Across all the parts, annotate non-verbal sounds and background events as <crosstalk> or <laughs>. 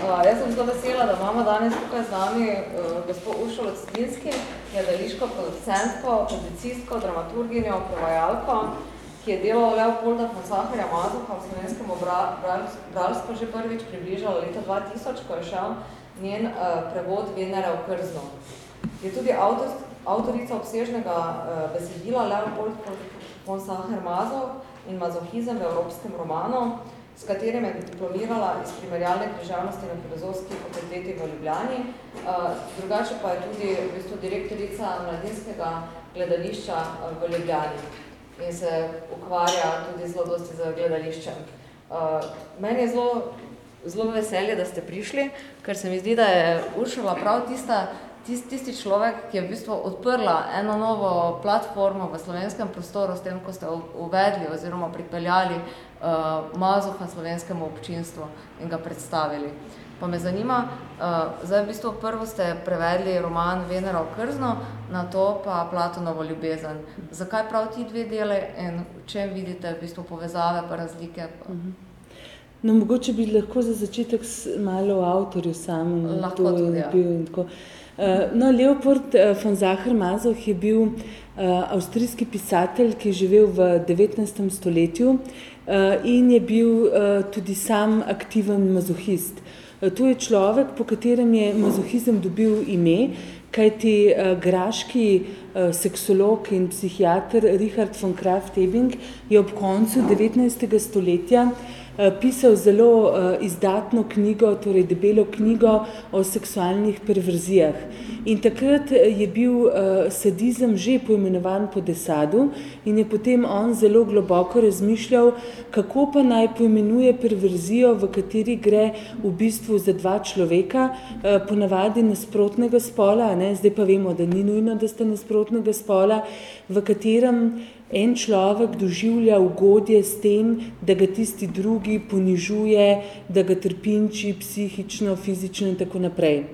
Uh, jaz sem zelo vesela, da imamo danes tukaj z nami uh, gospod Ušolo Cedinski, gledališko producentko, publicistko, dramaturginjo, prevajalko, ki je delala Leopolda von Sacherja Mazuha v slovenskem bralstvu že prvič približala leta 2000, ko je šel njen uh, prevod Venere v Krzno. Je tudi avtor, avtorica obsežnega uh, besedila Leopold von Sacher Mazov in mazohizem v evropskem romanu, s katerim je diplomirala iz primerjalne križavnosti na filozofski fakulteti v Ljubljani. Uh, drugače pa je tudi v bistvu direktorica mladinskega gledališča v Ljubljani in se ukvarja tudi zelo dosti z gledališčem. Uh, meni je zelo, zelo veselje, da ste prišli, ker se mi zdi, da je Uršula prav tista, tist, tisti človek, ki je v bistvu odprla eno novo platformo v slovenskem prostoru s tem, ko ste uvedli oziroma pripeljali uh, mazuha slovenskemu občinstvu in ga predstavili. Pa me zanima, uh, zdaj v bistvu prvo ste prevedli roman Venera v Krzno, na to pa Platonovo ljubezen. Zakaj prav ti dve dele in če vidite v bistvu povezave pa razlike? Pa? Mhm. No, mogoče bi lahko za začetek malo o avtorju samem. Lahko tudi, ja. bil in tako. Uh, no, Leopold uh, von Zacher-Mazoh je bil uh, avstrijski pisatelj, ki je živel v 19. stoletju in je bil tudi sam aktiven mazohist. To je človek, po katerem je mazohizem dobil ime, kajti graški seksolog in psihiater Richard von Kraft-Ebing je ob koncu 19. stoletja Eh, pisal zelo uh, izdatno knjigo, torej debelo knjigo o seksualnih perverzijah. In takrat eh, je bil sadizem že poimenovan po desadu in je potem on zelo globoko razmišljal, kako pa naj poimenuje perverzijo, v kateri gre v bistvu za dva človeka, ponavadi nasprotnega spola, ne? zdaj pa vemo, da ni nujno, da sta nasprotnega spola, v katerem en človek doživlja ugodje s tem, da ga tisti drugi ponižuje, da ga trpinči psihično, fizično in tako naprej.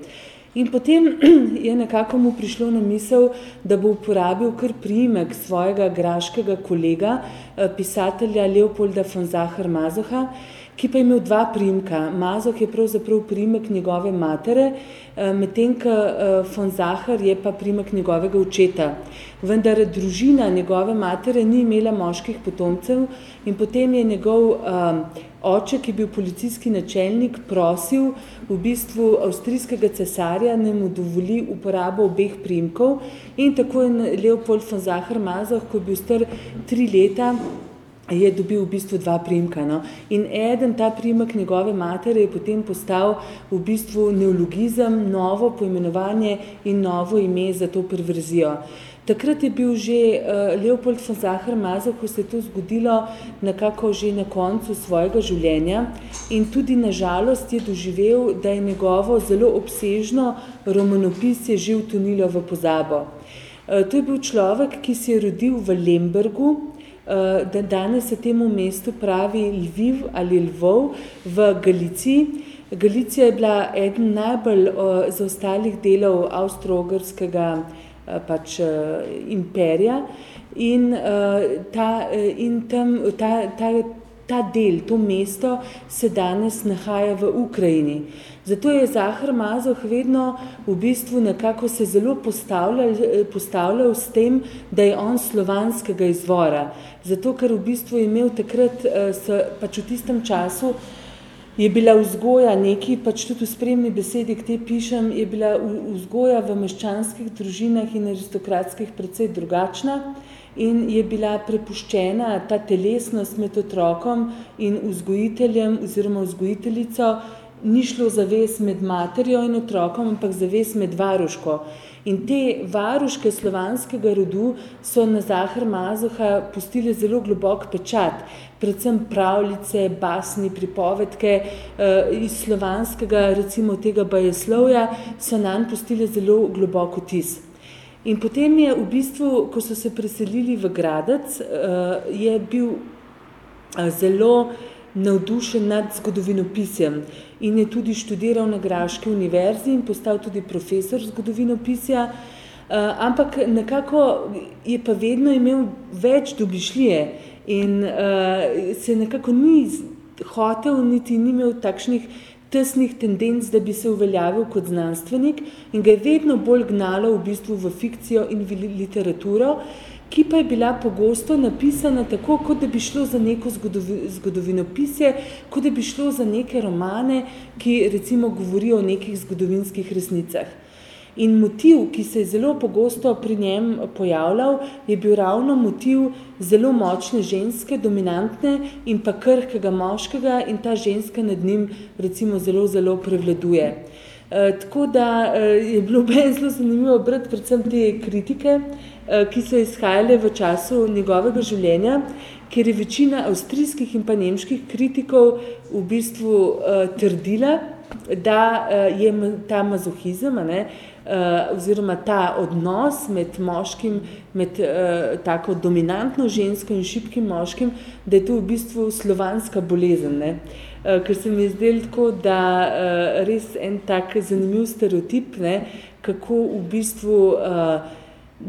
In potem <clears throat> je nekako mu prišlo na misel, da bo uporabil kar priimek svojega graškega kolega, eh, pisatelja Leopolda von Zahar Mazoha, ki pa je imel dva primka. Mazoh je pravzaprav primek njegove matere, eh, medtem ko eh, von Zahar je pa primek njegovega očeta. Vendar družina njegove matere ni imela moških potomcev in potem je njegov um, oče, ki je bil policijski načelnik, prosil v bistvu avstrijskega cesarja, da mu dovoli uporabo obeh primkov in tako je Leopold von Zahar Mazoh, ko je bil star tri leta, je dobil v bistvu dva primka. No? In eden, ta primek njegove matere, je potem postal v bistvu neologizem, novo poimenovanje in novo ime za to perverzijo. Takrat je bil že uh, Leopold von Zahar Mazov, ko se je to zgodilo nekako že na koncu svojega življenja in tudi na žalost je doživel, da je njegovo zelo obsežno romanopisje že utonilo v pozabo. Uh, to je bil človek, ki se je rodil v Lembergu, da danes se temu mestu pravi Lviv ali Lvov v Galiciji. Galicija je bila eden najbolj uh, zaostalih delov avstro-ogrskega uh, pač, imperija in, ta, in tam, ta, ta, ta del, to mesto se danes nahaja v Ukrajini. Zato je Zahar Mazoh vedno v bistvu nekako se zelo postavljal, postavljal s tem, da je on slovanskega izvora. Zato, ker v bistvu je imel takrat, eh, pač v tistem času, je bila vzgoja neki, pač tudi v spremni besedi, ki te pišem, je bila vzgoja v meščanskih družinah in aristokratskih precej drugačna in je bila prepuščena ta telesnost med otrokom in vzgojiteljem oziroma vzgojiteljico, ni šlo za ves med materjo in otrokom, ampak za ves med varuško. In te varuške slovanskega rodu so na Zahar Mazoha pustile zelo globok pečat, predvsem pravljice, basni, pripovedke eh, iz slovanskega, recimo tega bajeslovja, so nam pustile zelo globok vtis. In potem je v bistvu, ko so se preselili v Gradec, eh, je bil eh, zelo navdušen nad zgodovinopisjem in je tudi študiral na Graški univerzi in postal tudi profesor zgodovinopisja, uh, ampak nekako je pa vedno imel več dobišlije in uh, se nekako ni hotel, niti ni imel takšnih tesnih tendenc, da bi se uveljavil kot znanstvenik in ga je vedno bolj gnalo v bistvu v fikcijo in v literaturo, ki pa je bila pogosto napisana tako, kot da bi šlo za neko zgodovinopisje, kot da bi šlo za neke romane, ki recimo govorijo o nekih zgodovinskih resnicah. In motiv, ki se je zelo pogosto pri njem pojavljal, je bil ravno motiv zelo močne ženske, dominantne in pa krhkega moškega in ta ženska nad njim recimo zelo, zelo prevladuje. E, tako da e, je bilo <laughs> meni zelo zanimivo brati predvsem te kritike, e, ki so izhajale v času njegovega življenja, ker je večina avstrijskih in pa nemških kritikov v bistvu e, trdila, da e, je ta mazohizem, ne, uh, oziroma ta odnos med moškim, med uh, tako dominantno žensko in šibkim moškim, da je to v bistvu slovanska bolezen. Ne? Uh, ker se mi je zdelo tako, da uh, res en tak zanimiv stereotip, ne? kako v bistvu uh,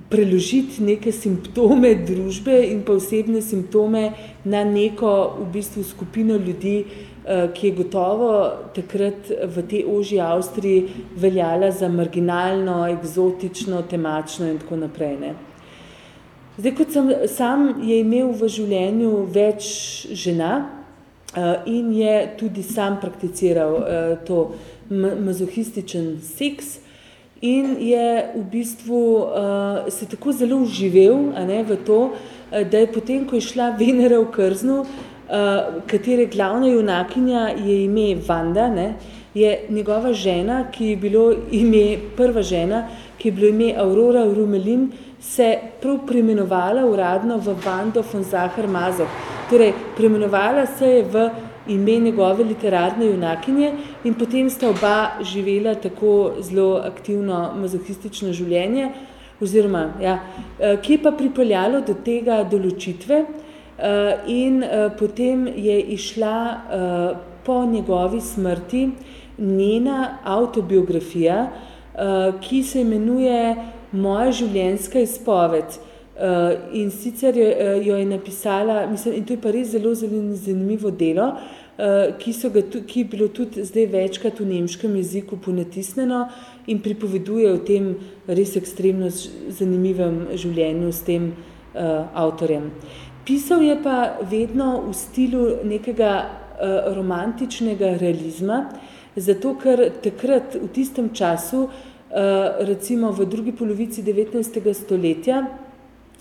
preložiti neke simptome družbe in pa osebne simptome na neko v bistvu skupino ljudi, Eh, ki je gotovo takrat v tej ožji Avstriji veljala za marginalno, eksotično, temačno in tako naprej. Ne. Zdaj, kot sem sam je imel v življenju več žena uh, in je tudi sam prakticiral uh, to mazohističen seks in je v bistvu uh, se tako zelo uživel ne, v to, uh, da je potem, ko je šla <laughs> Venera v krznu, uh, katere glavna junakinja je ime Vanda, ne, je njegova žena, ki je bilo ime, prva žena, ki je bilo ime Aurora Rumelin, se prav preimenovala uradno v Vando von Zahar Mazoh. Torej, preimenovala se je v ime njegove literarne junakinje in potem sta oba živela tako zelo aktivno mazohistično življenje, oziroma, ja, eh, ki je pa pripeljalo do tega določitve, Eh, in eh, potem je išla po njegovi smrti njena autobiografija, ki se imenuje Moja življenjska izpoved. In sicer jo je napisala, mislim, in to je pa res zelo, zelo zanimivo delo, ki, so ga, ki je bilo tudi zdaj večkrat v nemškem jeziku ponatisneno in pripoveduje o tem res ekstremno zanimivem življenju s tem uh, avtorjem. Uh, Pisal je pa vedno v stilu nekega uh, romantičnega realizma, zato ker takrat v tistem času, uh, recimo v drugi polovici 19. stoletja,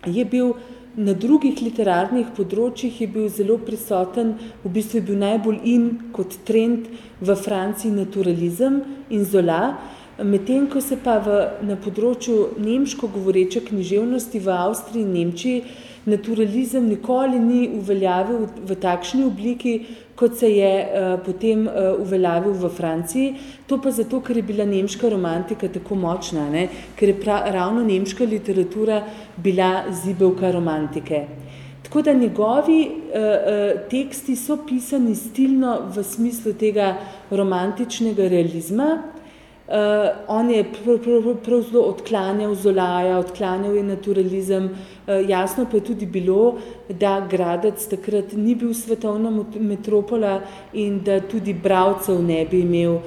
je bil na drugih literarnih področjih je bil zelo prisoten, v bistvu je bil najbolj in kot trend v Franciji naturalizem in zola, medtem ko se pa v, na področju nemško govoreče književnosti v Avstriji in Nemčiji naturalizem nikoli ni uveljavil v takšni obliki, kot se je uh, potem uh, uveljavil v Franciji. To pa zato, ker je bila nemška romantika tako močna, ne? ker je pra, ravno nemška literatura bila zibelka romantike. Tako da njegovi uh, uh, teksti so pisani stilno v smislu tega romantičnega realizma, Uh, on je prav, zelo odklanjal Zolaja, odklanjal je naturalizem. Uh, jasno pa je tudi bilo, da Gradec takrat ni bil svetovna metropola in da tudi bravcev ne bi imel uh,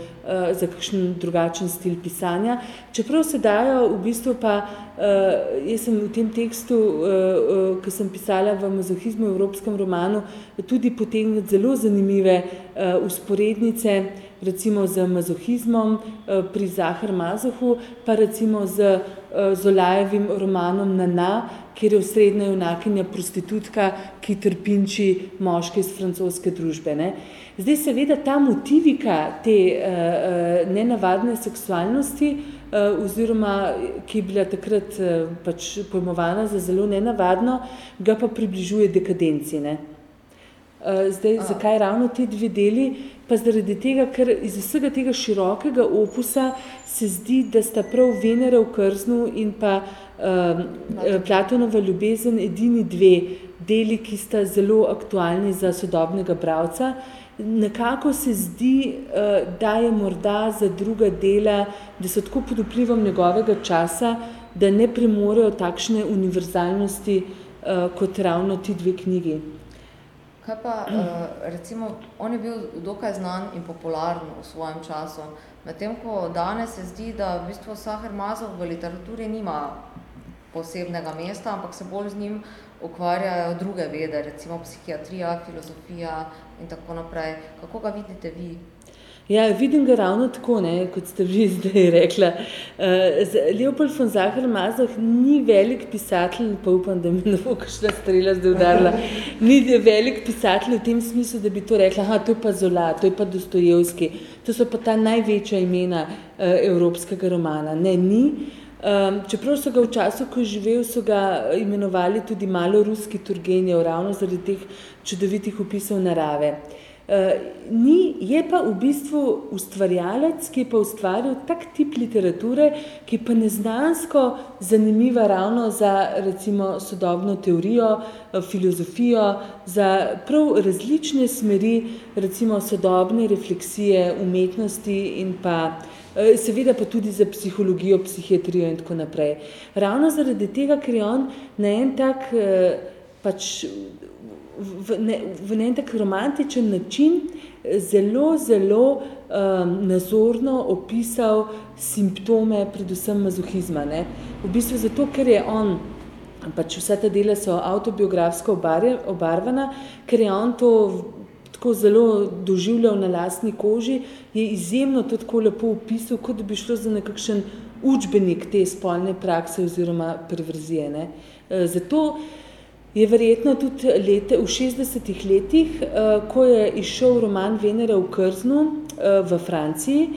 za kakšen drugačen stil pisanja. Čeprav se dajo v bistvu pa, uh, jaz sem v tem tekstu, uh, uh, ki sem pisala v mazohizmu v evropskem romanu, tudi potegniti zelo zanimive uh, usporednice, recimo z mazohizmom eh, pri Zahar Mazohu, pa recimo z eh, Zolajevim romanom Nana, kjer je osrednja junakinja prostitutka, ki trpinči moške iz francoske družbe. Ne. Zdaj seveda ta motivika te uh, nenavadne seksualnosti, uh, oziroma ki je bila takrat uh, pač pojmovana za zelo nenavadno, ga pa približuje dekadenci. Ne. Uh, zdaj, A. zakaj ravno ti dve deli? pa zaradi tega, ker iz vsega tega širokega opusa se zdi, da sta prav Venera v krznu in pa uh, Platonova ljubezen edini dve deli, ki sta zelo aktualni za sodobnega bravca. Nekako se zdi, uh, da je morda za druga dela, da so tako pod vplivom njegovega časa, da ne premorejo takšne univerzalnosti uh, kot ravno ti dve knjigi. Kaj pa, uh, recimo, on je bil dokaj znan in popularen v svojem času, medtem ko danes se zdi, da v bistvu Saher Mazov v literaturi nima posebnega mesta, ampak se bolj z njim ukvarjajo druge vede, recimo psihiatrija, filozofija in tako naprej. Kako ga vidite vi? Ja, vidim ga ravno tako, ne, kot ste vi zdaj rekla. Uh, Leopold von Zahar Mazah ni velik pisatelj, pa upam, da mi ne bo kakšna strela zdaj udarila, ni velik pisatelj v tem smislu, da bi to rekla, aha, to je pa Zola, to je pa Dostojevski, to so pa ta največja imena uh, evropskega romana. Ne, ni. Um, čeprav so ga v času, ko je živel, so ga imenovali tudi malo ruski Turgenjev, ravno zaradi teh čudovitih opisov narave. Uh, ni, je pa v bistvu ustvarjalec, ki je pa ustvaril tak tip literature, ki je pa neznansko zanimiva ravno za recimo sodobno teorijo, uh, filozofijo, za prav različne smeri recimo sodobne refleksije umetnosti in pa Eh, seveda pa tudi za psihologijo, psihiatrijo in tako naprej. Ravno zaradi tega, ker je on na en tak, eh, pač, v, ne, v en tak romantičen način zelo, zelo um, nazorno opisal simptome, predvsem mazohizma. Ne? V bistvu zato, ker je on, pač vsa ta dela so autobiografsko obarvana, ker je on to tako zelo doživljal na lastni koži, je izjemno to tako lepo opisal, kot da bi šlo za nekakšen učbenik te spolne prakse oziroma perverzije. Ne. E, zato je verjetno tudi lete, v 60-ih letih, e, ko je išel roman Venera v Krznu e, v Franciji,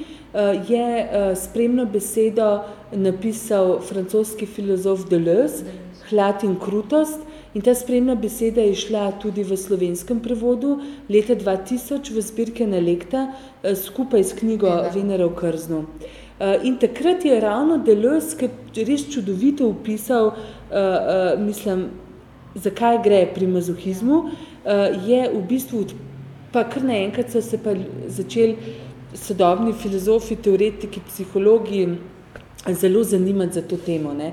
je spremno besedo napisal francoski filozof Deleuze, Hlad in krutost, In ta spremna beseda je šla tudi v slovenskem prevodu leta 2000 v zbirke Nelekta eh, skupaj s knjigo Venera v Krznu. Eh, in takrat je ravno Deleuze res čudovito upisal, eh, mislim, zakaj gre pri mazohizmu, je v bistvu, pa kar naenkrat so se pa začeli sodobni filozofi, teoretiki, psihologi zelo zanimati za to temo. Ne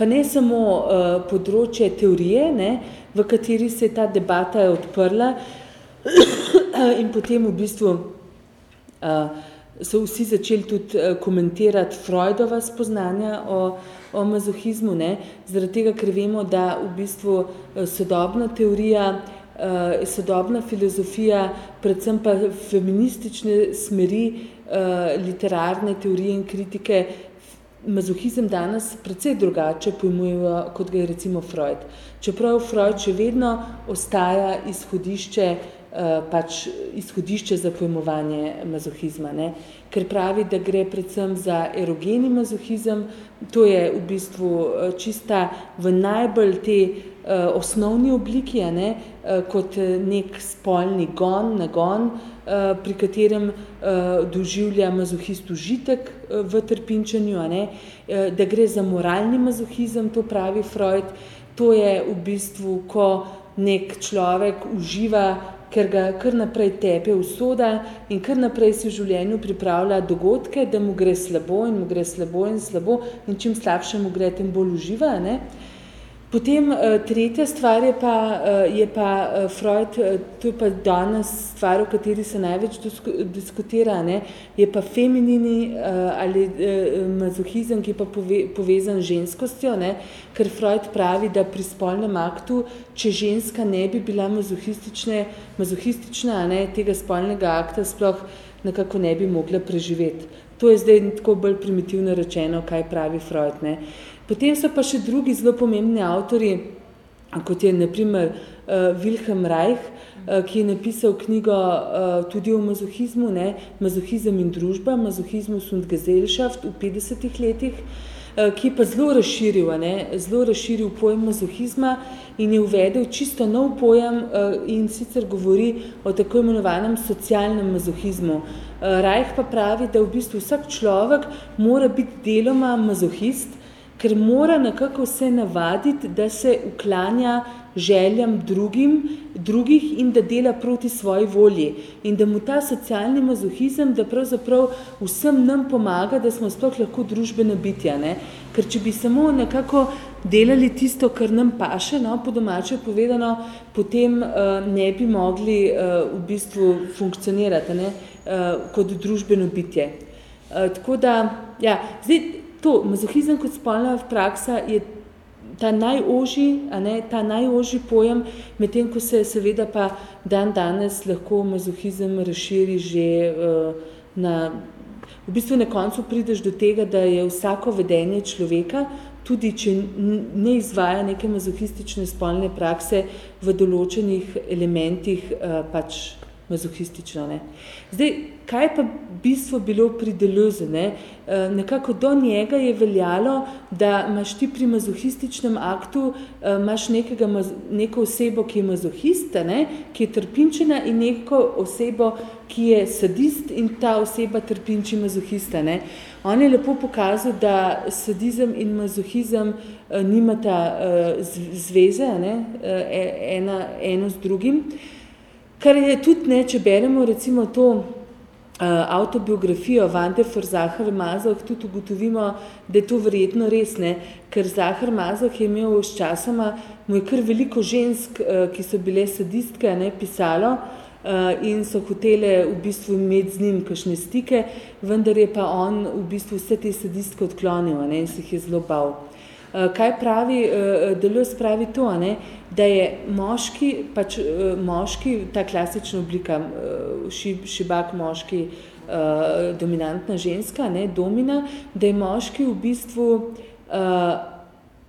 pa ne samo uh, področje teorije, ne, v kateri se je ta debata odprla in potem v bistvu uh, so vsi začeli tudi uh, komentirati Freudova spoznanja o, o mazohizmu, ne, zaradi tega, ker vemo, da v bistvu uh, sodobna teorija, uh, sodobna filozofija, predvsem pa feministične smeri uh, literarne teorije in kritike mazohizem danes precej drugače pojmujejo, kot ga je recimo Freud. Čeprav Freud še vedno ostaja izhodišče, eh, pač izhodišče za pojmovanje mazohizma, ne? Ker pravi, da gre predvsem za erogeni mazohizem, to je v bistvu eh, čista v najbolj te uh, osnovni obliki, ne? uh, kot nek spolni gon, nagon, uh, pri katerem uh, doživlja mazohist užitek uh, v trpinčanju, a ne? Uh, da gre za moralni mazohizem, to pravi Freud, to je v bistvu, ko nek človek uživa ker ga kar naprej tepe usoda in kar naprej si v življenju pripravlja dogodke, da mu gre slabo in mu gre slabo in slabo in čim slabše mu gre, tem bolj uživa. Ne? Potem uh, tretja stvar je pa, uh, je pa uh, Freud, to je pa danes stvar, o kateri se največ diskutira, ne, je pa feminini ali mazohizem, ki je pa pove, povezan z ženskostjo, ne, ker Freud pravi, da pri spolnem aktu, če ženska ne bi bila mazohistična, mazohistična ne, tega spolnega akta sploh nekako ne bi mogla preživeti. To je zdaj tako bolj primitivno rečeno, kaj pravi Freud. Ne. Uh, Potem so pa še drugi zelo pomembni avtori, kot je naprimer uh, Wilhelm Reich, uh, ki je napisal knjigo uh, tudi o mazohizmu, ne, Mazohizem in družba, Mazohizmus und Gesellschaft v 50-ih letih, uh, ki je pa zelo razširil, ne, zelo razširil pojem mazohizma in je uvedel čisto nov pojem uh, in sicer govori o tako imenovanem socialnem mazohizmu. Uh, Reich pa pravi, da v bistvu vsak človek mora biti deloma mazohist, ker mora nekako vse navaditi, da se uklanja željam drugim, drugih in da dela proti svoji volji. In da mu ta socialni mazohizem, da pravzaprav vsem nam pomaga, da smo sploh lahko družbena bitja. Ne? Ker če bi samo nekako delali tisto, kar nam paše, no, po domače povedano, potem uh, ne bi mogli uh, v bistvu funkcionirati ne, uh, kot družbeno bitje. Uh, tako da, ja, zdaj to, mazohizem kot spolna praksa je ta najožji, a ne, ta najožji pojem, medtem ko se seveda pa dan danes lahko mazohizem razširi že uh, na, v bistvu na koncu prideš do tega, da je vsako vedenje človeka, tudi če ne izvaja neke mazohistične spolne prakse v določenih elementih uh, pač mazohistično. Ne. Zdaj, kaj pa bistvo bilo pri Deleuze? Ne? E, nekako do njega je veljalo, da imaš ti pri mazohističnem aktu e, imaš nekega, neko osebo, ki je mazohista, ne? ki je trpinčena in neko osebo, ki je sadist in ta oseba trpinči mazohista. Ne? On je lepo pokazal, da sadizem in mazohizem e, nimata zveze, ne? Ena, eno z drugim. Kar je tudi, ne, če beremo recimo to uh, autobiografijo Vande for Zahar Mazoh, tudi ugotovimo, da je to verjetno res, ne, ker Zahar Mazoh je imel s časoma, mu je kar veliko žensk, uh, ki so bile sadistke, ne, pisalo uh, in so hotele v bistvu imeti z njim kakšne stike, vendar je pa on v bistvu vse te sadistke odklonil ne, in se jih je zelo bal. Uh, kaj pravi, uh, Deleuze pravi to, ne, da je moški, pač moški, ta klasična oblika, šib, šibak moški, dominantna ženska, ne, domina, da je moški v bistvu,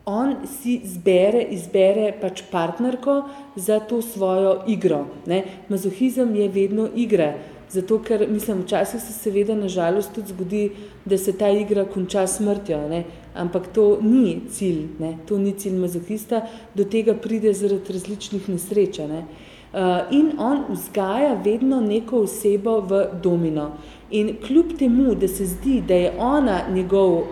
on si zbere, izbere pač partnerko za to svojo igro. Ne. Mazohizem je vedno igra. Zato, ker mislim, včasih se seveda nažalost tudi zgodi, da se ta igra konča smrtjo, ne? Ampak to ni cilj, ne? to ni cilj mazohista, do tega pride zaradi različnih nesreč. Ne? Uh, in on vzgaja vedno neko osebo v domino. In kljub temu, da se zdi, da je ona njegov uh,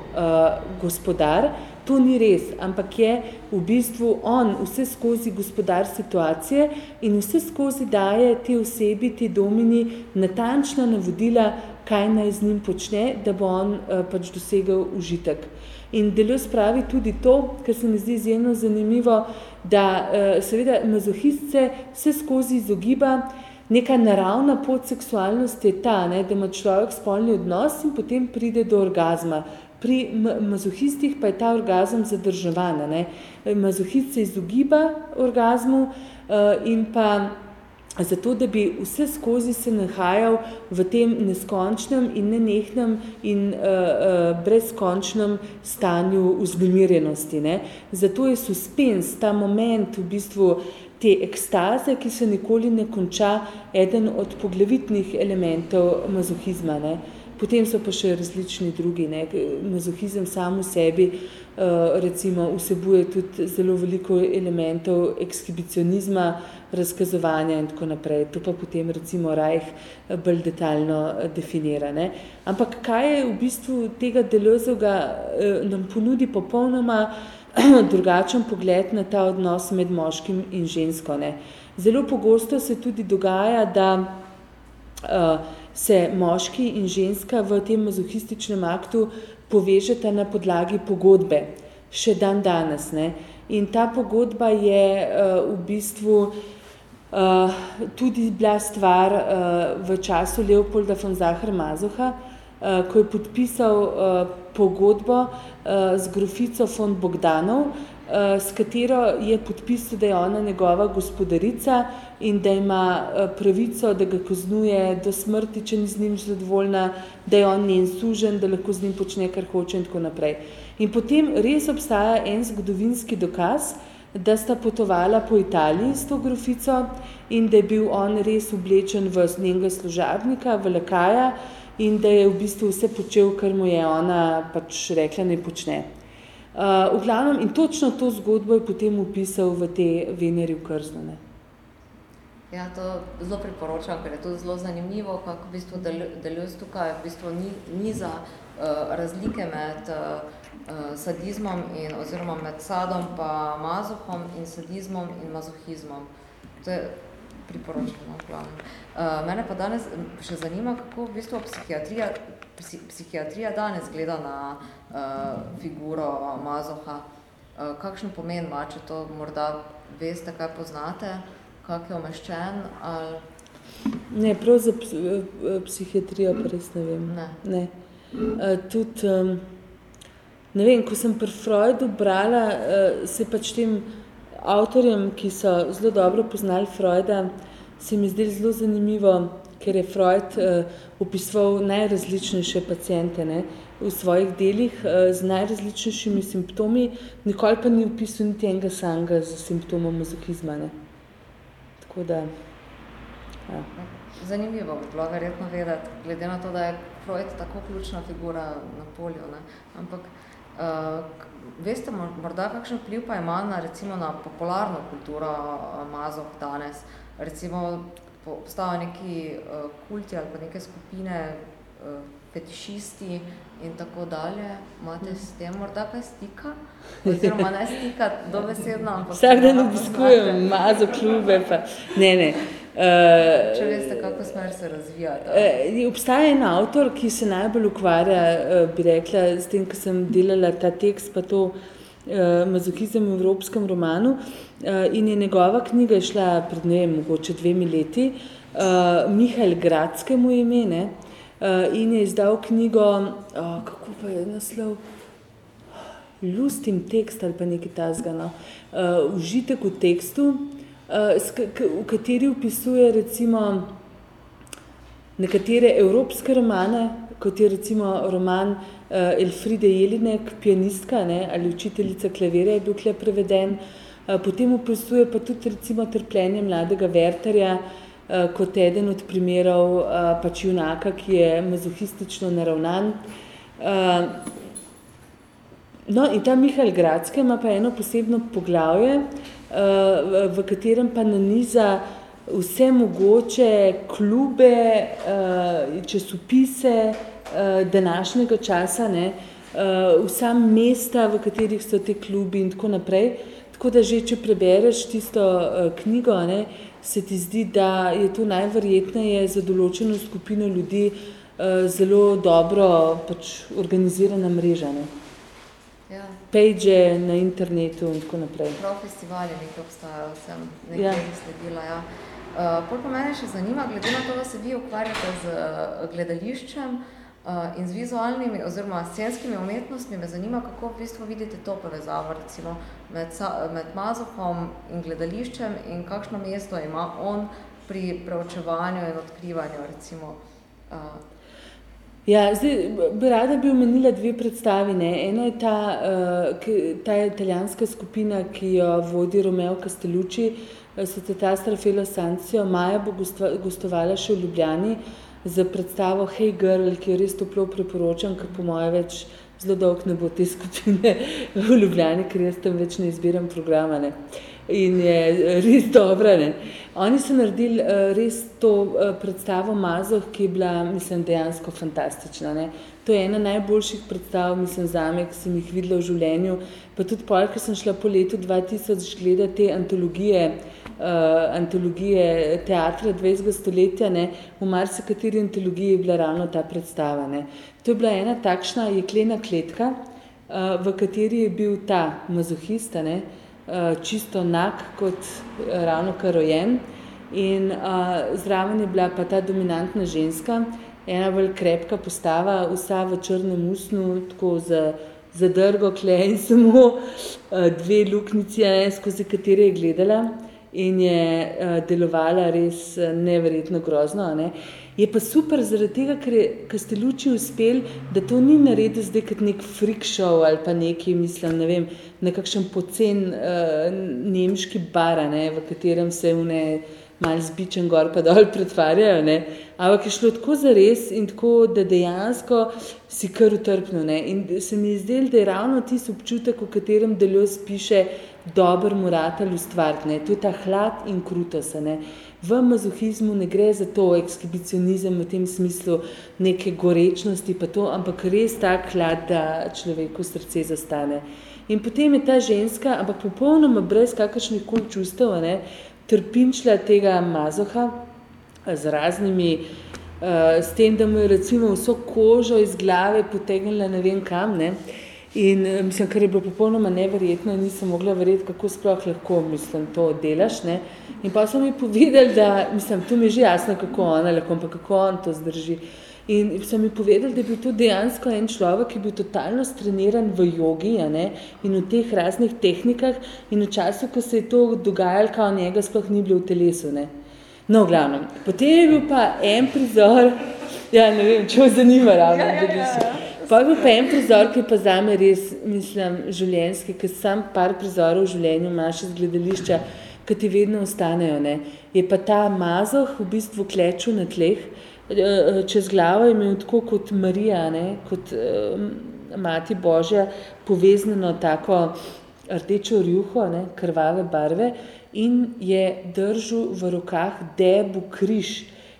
gospodar, to ni res, ampak je v bistvu on vse skozi gospodar situacije in vse skozi daje te osebi, te domini, natančna navodila, kaj naj z njim počne, da bo on uh, pač dosegel užitek. In Deleuze pravi tudi to, kar se mi zdi izjemno zanimivo, da uh, seveda mazohist se vse skozi izogiba, neka naravna pot seksualnosti je ta, ne, da ima človek spolni odnos in potem pride do orgazma. Pri mazohistih pa je ta orgazem zadrževan. Ne? Mazohist se izogiba orgazmu uh, in pa zato, da bi vse skozi se nahajal v tem neskončnem in nenehnem in uh, uh, brezkončnem stanju vznemirjenosti. Ne? Zato je suspens, ta moment v bistvu te ekstaze, ki se nikoli ne konča, eden od poglavitnih elementov mazohizma. Ne? Uh, Potem so pa še različni drugi. Ne. Mazohizem sam v sebi uh, recimo vsebuje tudi zelo veliko elementov ekshibicionizma, razkazovanja in tako naprej. To pa potem recimo Rajh eh, bolj detaljno eh, definira. Ne. Ampak kaj je v bistvu tega Deleuzeovga uh, nam ponudi popolnoma <clears throat> drugačen pogled na ta odnos med moškim in žensko. Ne. Zelo pogosto se tudi dogaja, da uh, se moški in ženska v tem mazohističnem aktu povežeta na podlagi pogodbe, še dan danes. Ne? In ta pogodba je uh, v bistvu uh, tudi bila stvar uh, v času Leopolda von Zahar Mazoha, uh, ko je podpisal uh, pogodbo uh, z grofico von Bogdanov, uh, s katero je podpisal, da je ona njegova gospodarica, in da ima eh, pravico, da ga kaznuje do smrti, če ni z njim zadovoljna, da je on njen sužen, da lahko z njim počne, kar hoče in tako naprej. In potem res obstaja en zgodovinski dokaz, da sta potovala po Italiji s to grofico in da je bil on res oblečen v njenega služabnika, v lakaja in da je v bistvu vse počel, kar mu je ona pač rekla, ne počne. Uh, v glavnem, in točno to zgodbo je potem upisal v te Veneri v Krznone. Ja, to zelo priporočam, ker je to zelo zanimivo, kako v bistvu deluje tukaj v bistvu ni, ni za uh, razlike med uh, sadizmom in, oziroma med sadom pa mazohom in sadizmom in mazohizmom. To je priporočeno v glavnem. Uh, mene pa danes še zanima, kako v bistvu psihiatrija, psi, psihiatrija danes gleda na uh, figuro mazoha. Uh, kakšen pomen ima, če to morda veste, kaj poznate? kak je omeščen? Ali... Ne, prav za psihiatrijo pa res ne vem. Ne. ne. Uh, tudi, um, ne vem, ko sem pri Freudu brala, uh, se pač tem avtorjem, ki so zelo dobro poznali Freuda, se mi zdelo zelo zanimivo, ker je Freud uh, opisoval najrazličnejše pacijente ne, v svojih delih uh, z najrazličnejšimi simptomi, nikoli pa ni opisal niti enega samega z simptomom mazohizma. Ne. Tako da, ja. Zanimivo bi bilo verjetno vedeti, glede na to, da je Freud tako ključna figura na polju. Ne? Ampak uh, veste morda, kakšen vpliv pa ima na, recimo, na popularno kulturo uh, mazoh danes? Recimo, postajajo neki uh, kulti ali pa neke skupine uh, fetišisti in tako dalje. Imate s tem morda kaj stika? <laughs> Oziroma ne stika dobesedno. Vsak dan obiskujem mazo klube, pa ne, ne. Uh, Če veste, kako smer se razvija. Uh, obstaja en avtor, ki se najbolj ukvarja, uh, bi rekla, s tem, ko sem delala ta tekst, pa to uh, mazohizem v evropskem romanu. Uh, in je njegova knjiga šla pred, ne vem, mogoče dvemi leti. Uh, Mihajl Gradske mu ime, ne? In je izdal knjigo, kako pa je naslov, Lustim tekst ali pa nekaj tazga, no? užitek v tekstu, v kateri upisuje recimo nekatere evropske romane, kot je recimo roman uh, Elfride Jelinek, pianistka ne? ali učiteljica klaverja je bil kle preveden, uh, potem upisuje pa tudi recimo trpljenje mladega Vertarja, uh, Eh, kot eden od primerov eh, pač junaka, ki je mazohistično naravnan. Eh, no, in ta Mihajl Gradske ima pa eno posebno poglavje, v katerem pa naniza vse mogoče klube, časopise današnjega časa, ne, vsa mesta, v katerih so te klubi in tako naprej. Tako da že, če prebereš tisto knjigo, ne, se ti zdi, da je to najverjetneje za določeno skupino ljudi uh, zelo dobro pač, organizirana mreža. Ne? Ja. Page na internetu in tako naprej. Prav festivali nekaj obstajajo, sem nekaj ja. sledila. Ja. Uh, pa mene še zanima, glede na to, da se vi ukvarjate z gledališčem, uh, in z vizualnimi oziroma scenskimi umetnostmi me zanima, kako v bistvu vidite to povezavo recimo med, med mazohom in gledališčem in kakšno mesto ima on pri preučevanju in odkrivanju recimo. Uh. Ja, zdaj bi rada bi omenila dve predstavi. Ne. Ena je ta, uh, ta italijanska skupina, ki jo vodi Romeo Castellucci, so te ta Strafelo Sancijo. Maja bo gostovala še v Ljubljani, uh, za predstavo Hey Girl, ki jo res toplo priporočam, ker po moje več zelo dolg ne bo te <laughs> skupine v Ljubljani, ker jaz tam več ne izbiram programa. Ne. In je eh, res dobra. Ne. Oni so naredili uh, res to uh, predstavo Mazoh, ki je bila, mislim, dejansko fantastična. Ne. To je ena najboljših predstav, mislim, zame, ki sem jih videla v življenju. Pa tudi pol, ker sem šla po letu 2000 gledati te antologije, antologije teatra 20. stoletja, ne, v marsikateri antologiji je bila ravno ta predstava. Ne. To je bila ena takšna jeklena kletka, uh, v kateri je bil ta mazohista, ne, uh, čisto nak kot uh, ravno kar rojen. In uh, zraven je bila pa ta dominantna ženska, ena bolj krepka postava, vsa v črnem usnu, tako za zadrgo kle in samo uh, dve luknici, skozi katere je gledala in je uh, delovala res uh, neverjetno grozno. Ne. Je pa super zaradi tega, ker, je, ker ste luči uspeli, da to ni naredil zdaj kot nek freak show ali pa neki, mislim, ne vem, nekakšen pocen uh, nemški bar, ne, v katerem se vne malo zbičen gor pa dol <laughs> pretvarjajo. Ne. Ampak je šlo tako za res in tako, da dejansko si kar utrpno. Ne. In se mi je zdel, da je ravno tisti občutek, v katerem delo spiše, dober moratelj ustvariti. To je ta hlad in krutost. V mazohizmu ne gre za to ekshibicionizem v tem smislu neke gorečnosti, pa to, ampak res tak hlad, da človeku srce zastane. In potem je ta ženska, ampak popolnoma brez kakršnih koli čustev, ne, trpinčila tega mazoha z raznimi, uh, s tem, da mu je recimo vso kožo iz glave potegnila ne vem kam, ne, In eh, mislim, kar je bilo popolnoma neverjetno, nisem mogla verjeti, kako sploh lahko mislim, to delaš. Ne? In pa so mi povedali, da mislim, tu mi je že jasno, kako ona lahko, pa kako on to zdrži. In so mi povedali, da je bil to dejansko en človek, ki je bil totalno streniran v jogi ne? in v teh raznih tehnikah in v času, ko se je to dogajalo, kao njega sploh ni bilo v telesu. Ne? No, glavno. Potem je bil pa en prizor, ja, ne vem, če vas zanima ravno, ja, ja, ja, ja. Pa je pa en prizor, ki pa zame res, mislim, življenjski, ker sam par prizorov v življenju imaš iz gledališča, ki ti vedno ostanejo. Ne. Je pa ta mazoh v bistvu kleču na tleh, e, e, čez glavo je imel tako kot Marija, ne, kot um, mati Božja, povezneno tako rdečo rjuho, ne, krvave barve in je držal v rokah debu križ,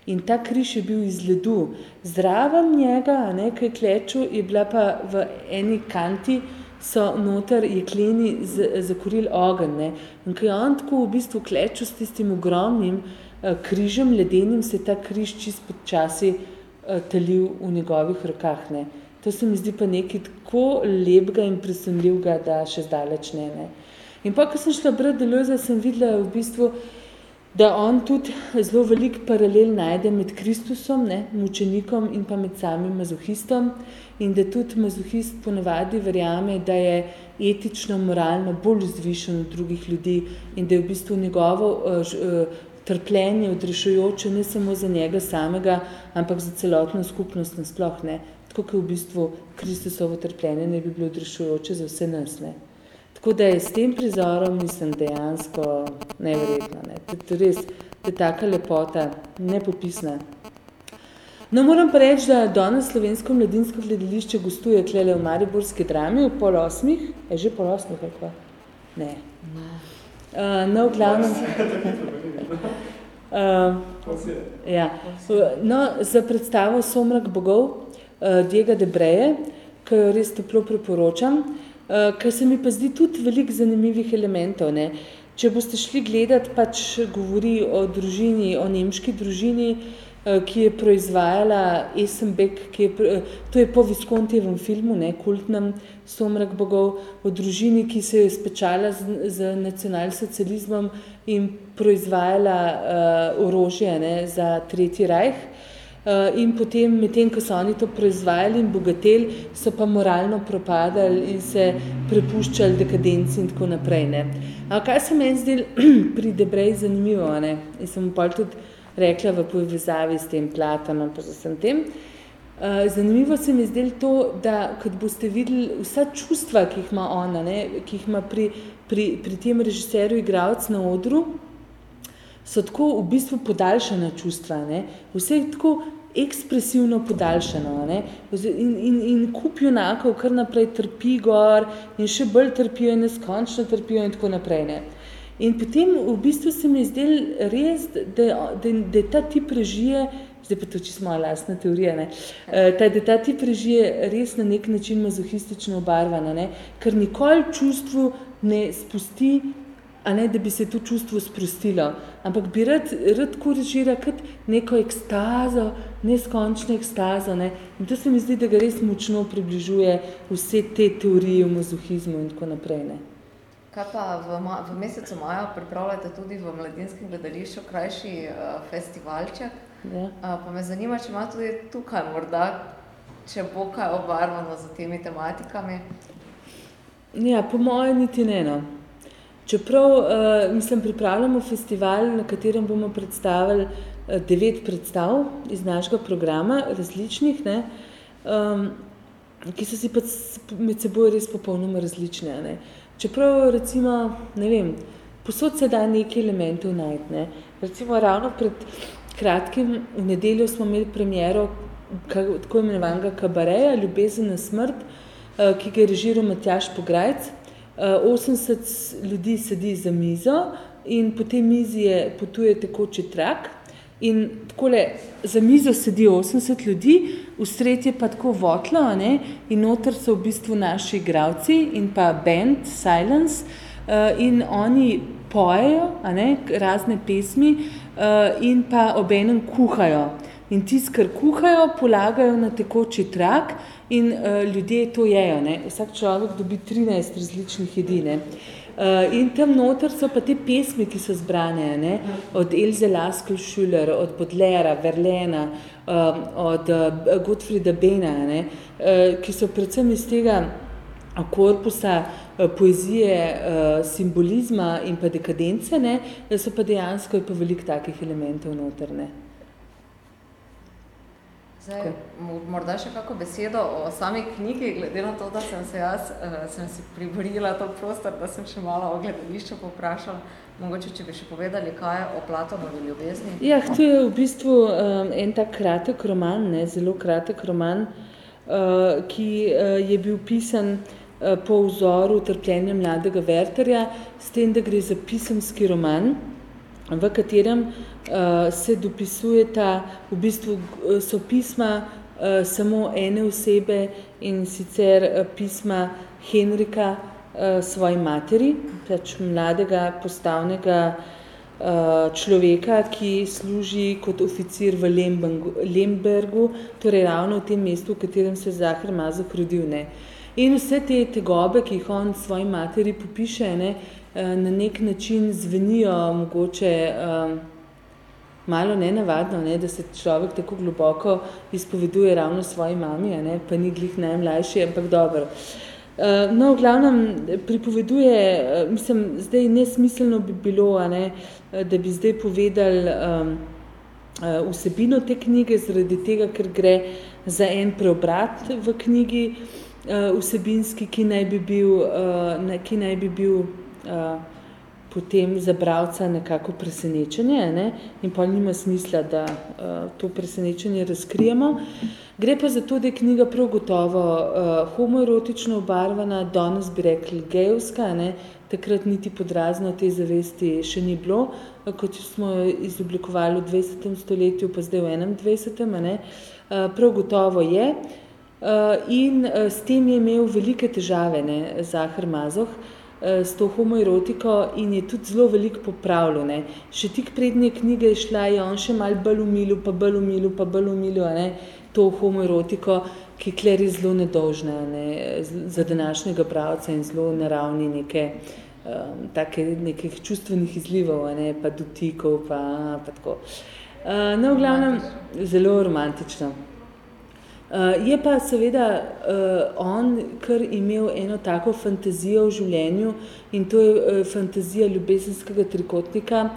In ta križ je bil iz ledu. Zraven njega, ne, ki je klečil, je bila pa v eni kanti, so noter jekleni zakorili ogenj. Ne. In ko je on tako v bistvu klečil s tistim ogromnim uh, križem, ledenim, se je ta križ čist počasi uh, talil v njegovih rokah. Ne. To se mi zdi pa nekaj tako lepega in presenljivega, da še zdaleč ne. ne. In pa, ko sem šla brati Deloza, sem videla v bistvu, da on tudi zelo velik paralel najde med Kristusom, ne, mučenikom in pa med samim mazohistom in da tudi mazohist ponavadi verjame, da je etično, moralno bolj zvišen od drugih ljudi in da je v bistvu njegovo uh, trpljenje odrešujoče ne samo za njega samega, ampak za celotno skupnost nasploh ne. Tako, kot v bistvu Kristusovo trpljenje ne bi bilo odrešujoče za vse nas. Ne. Tako da je s tem prizorom, mislim, dejansko neverjetno. Ne. To je res, to je taka lepota, nepopisna. No, moram pa reči, da danes slovensko mladinsko gledališče gostuje tlele v Mariborski drami v pol osmih. Je že pol osmih, ali kva? Ne. Uh, no, v glavnem... Uh, ja. no, za predstavo Somrak bogov uh, Diega Debreje, ki jo res toplo priporočam, uh, uh, kar se mi pa zdi tudi veliko zanimivih elementov. Ne. Če boste šli gledati, pač govori o družini, o nemški družini, uh, ki je proizvajala Esenbeck, ki je, uh, to je po Viskontijevem filmu, ne, kultnem Somrak bogov, o družini, ki se je spečala z, z nacionalsocializmom in proizvajala uh, orožje ne, za Tretji rajh. Eh, in potem, medtem ko so oni to proizvajali in bogateli, so pa moralno propadali in se prepuščali dekadenci in tako naprej. Ne. A kaj se meni zdel <clears throat> pri Debrej zanimivo, ne? in sem pa tudi rekla v povezavi s tem Platonom, pa sem tem, uh, zanimivo se mi zdel to, da kad boste videli vsa čustva, ki jih ima ona, ne? ki jih ima pri, pri, pri tem režiserju igralec na odru, so tako v bistvu podaljšana čustva, ne? vse je tako ekspresivno podaljšano ne? in, in, in kup junakov kar naprej trpi gor in še bolj trpijo in neskončno trpijo in tako naprej. Ne? In potem v bistvu se mi zdel res, da, da, da je ta tip režije, zdaj pa to čisto moja lastna teorija, ne? Eh, da je ta tip režije res na nek način mazohistično obarvana, ne? ker nikoli čustvu ne spusti a ne, da bi se to čustvo sprostilo, ampak bi rad, rad korežira kot neko ekstazo, neskončno ekstazo. Ne? In to se mi zdi, da ga res močno približuje vse te teorije o mazohizmu in tako naprej. Ne? Kaj pa v, ma v mesecu maja pripravljate tudi v mladinskem gledališču krajši uh, festivalček? Ja. Uh, pa me zanima, če ima tudi tukaj morda, če bo kaj obarvano z temi tematikami? Ja, po moje niti ne, no. Čeprav uh, mislim, pripravljamo festival, na katerem bomo predstavili uh, devet predstav iz našega programa, različnih, ne, um, ki so si pa med seboj res popolnoma različne. Ne. Čeprav, recimo, ne vem, posod se da nekaj elementov najti. Ne. Recimo, ravno pred kratkim v nedeljo smo imeli premiero tako imenovanega kabareja, Ljubezen na smrt, uh, ki ga je režiral Matjaš Pograjc. 80 ljudi sedi za mizo in po tej mizi je, potuje tekoči trak in takole za mizo sedi 80 ljudi, v sred je pa tako votlo ne, in noter so v bistvu naši igravci in pa band Silence uh, in oni pojejo razne pesmi uh, in pa obenem kuhajo. In tisti, kar kuhajo, polagajo na tekoči trak in uh, ljudje to jejo. Ne. Vsak človek dobi 13 različnih jedi. Ne. Uh, in tam noter so pa te pesmi, ki so zbrane, ne? od Elze Laskl-Schuller, od Bodlera, Verlena, uh, od uh, Gottfrieda Bena, ne? Uh, ki so predvsem iz tega korpusa poezije, simbolizma in pa dekadence, ne? so pa dejansko pa veliko takih elementov noter. Zdaj, morda še kako besedo o sami knjigi, glede na to, da sem se jaz, uh, sem si priborila to prostor, da sem še malo o gledališču poprašala. Mogoče, če bi še povedali, kaj je o Platonovi ljubezni? Ja, to je v bistvu um, en tak kratek roman, ne, zelo kratek roman, uh, ki uh, je bil pisan uh, po vzoru trpljenja mladega Werterja, s tem, da gre za pisemski roman, v katerem uh, se dopisujeta, v bistvu so pisma uh, samo ene osebe in sicer uh, pisma Henrika uh, svoji materi, pač mladega postavnega uh, človeka, ki služi kot oficir v Lembergu, Lembergu, torej ravno v tem mestu, v katerem se Zahar Mazok rodil. Ne. In vse te tegobe, ki jih on svoji materi popiše, ne, na nek način zvenijo mogoče uh, malo nenavadno, ne, da se človek tako globoko izpoveduje ravno svoji mami, ne, pa ni glih najmlajši, ampak dobro. Uh, no, v glavnem pripoveduje, mislim, zdaj nesmiselno bi bilo, ne, da bi zdaj povedali um, vsebino te knjige, zaradi tega, ker gre za en preobrat v knjigi uh, vsebinski, ki naj bi bil, uh, ki naj bi bil uh, potem za bravca nekako presenečenje ne? in pa nima smisla, da uh, to presenečenje razkrijemo. Gre pa za to, da je knjiga prav gotovo uh, homoerotično obarvana, danes bi rekli gejovska, ne? takrat niti podrazno te zavesti še ni bilo, uh, kot smo izoblikovali v 20. stoletju, pa zdaj v 21. Ne? Uh, prav gotovo je. Uh, in uh, s tem je imel velike težave, ne, Zahar Mazoh, uh, s to homoerotiko in je tudi zelo veliko popravljal. Ne. Še tik prednje knjige je šla, je on še malo bolj umilil, pa bolj umilil, pa bolj umilil, ne, to homoerotiko, ki je zelo nedolžna ne, za današnjega pravca in zelo naravni neke um, take, nekih čustvenih izlivov, ne, pa dotikov, pa, pa tako. Uh, no, v glavnem, zelo romantično. Uh, je pa seveda uh, on kar imel eno tako fantazijo v življenju in to je uh, fantazija ljubezenskega trikotnika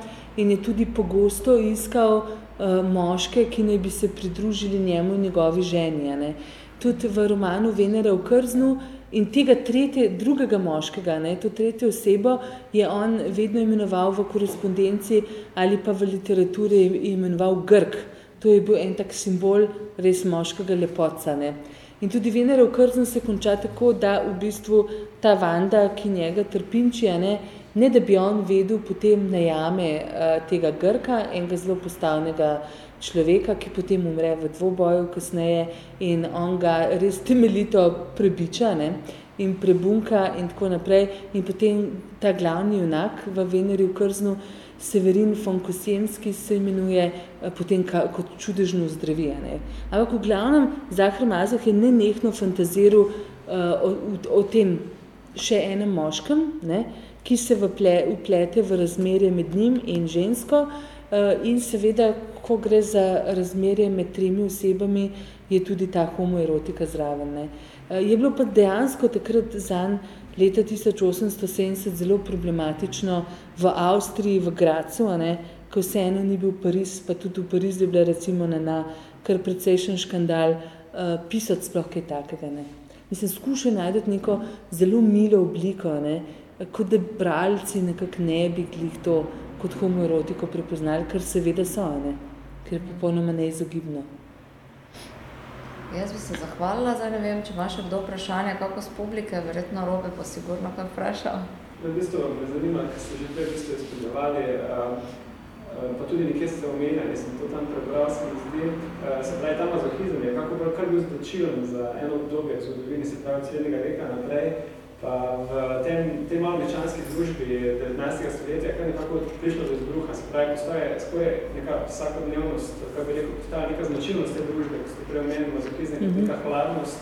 in je tudi pogosto iskal moške, ki naj bi se pridružili njemu in njegovi ženi. Ne. Tudi v romanu Venera v Krznu in tega tretje, drugega moškega, ne, to tretje osebo, je on vedno imenoval v korespondenci ali pa v literaturi imenoval Grk. To je bil en tak simbol res moškega lepotca. Ne. In tudi Venerov krzen se konča tako, da v bistvu ta Vanda, ki njega trpinči, ne, ne da bi on vedel, potem najame uh, tega Grka, enega zelo postavnega človeka, ki potem umre v dvoboju kasneje in on ga res temeljito prebiča ne, in prebunka in tako naprej. In potem ta glavni junak v Venerju krznu Severin von Kosemski se imenuje eh, potem ka, kot čudežno zdravije. Ampak v glavnem Zahar Mazoh je nenehno fantaziral uh, o, o tem še enem moškem, ne, ki se vple, uplete v razmerje med njim in žensko uh, in seveda, ko gre za razmerje med tremi osebami, je tudi ta homoerotika zraven. Ne. Uh, je bilo pa dejansko takrat zanj leta 1870 zelo problematično v Avstriji, v Gracu, ne, ko vseeno ni bil Pariz, pa tudi v Parizu je bila recimo na, kar precejšen škandal uh, pisati sploh kaj takega. Ne. Mislim, skušaj najdeti neko zelo milo obliko, ne, kot da bralci nekako ne bi glih to kot homoerotiko prepoznali, kar seveda so, ne, ker je popolnoma neizogibno. Jaz bi se zahvalila, zdaj ne vem, če imaš kdo vprašanje, kako z publike, verjetno robe pa sigurno kaj vprašal. v bistvu me zanima, ker ste že prej v bistvu izpredovali, pa tudi nekje ste omenjali, sem to tam prebral, se mi zdi, se pravi, ta mazohizem je kako bolj kar bil zdočilen za eno obdobje v zgodovini, se pravi, celega veka naprej, pa v tem, tej malo mečanski družbi 19. stoletja, kar nekako prišlo do izbruha, se pravi, postaje skoraj neka vsakodnevnost, kaj bi rekel, postaja neka značilnost te družbe, ko ste prej omenili mazohizem, mm -hmm. neka hladnost,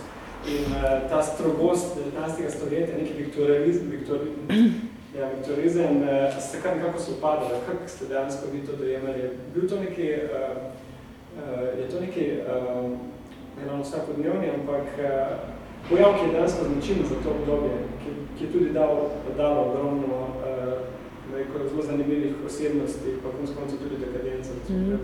In uh, ta strogost 19. stoletja, neki viktorizem, viktor, ja, viktorizem uh, ste kar nekako se upadali. Kako ste dejansko vi to dojemali? Bil to neki, uh, uh, je to neki, uh, ne ravno vsakodnevni, ampak uh, pojav, ki je dejansko značilno za to obdobje, ki, ki je tudi dal, dal ogromno uh, zelo zanimivih osebnosti, pa konc koncu tudi dekadenca, mm -hmm.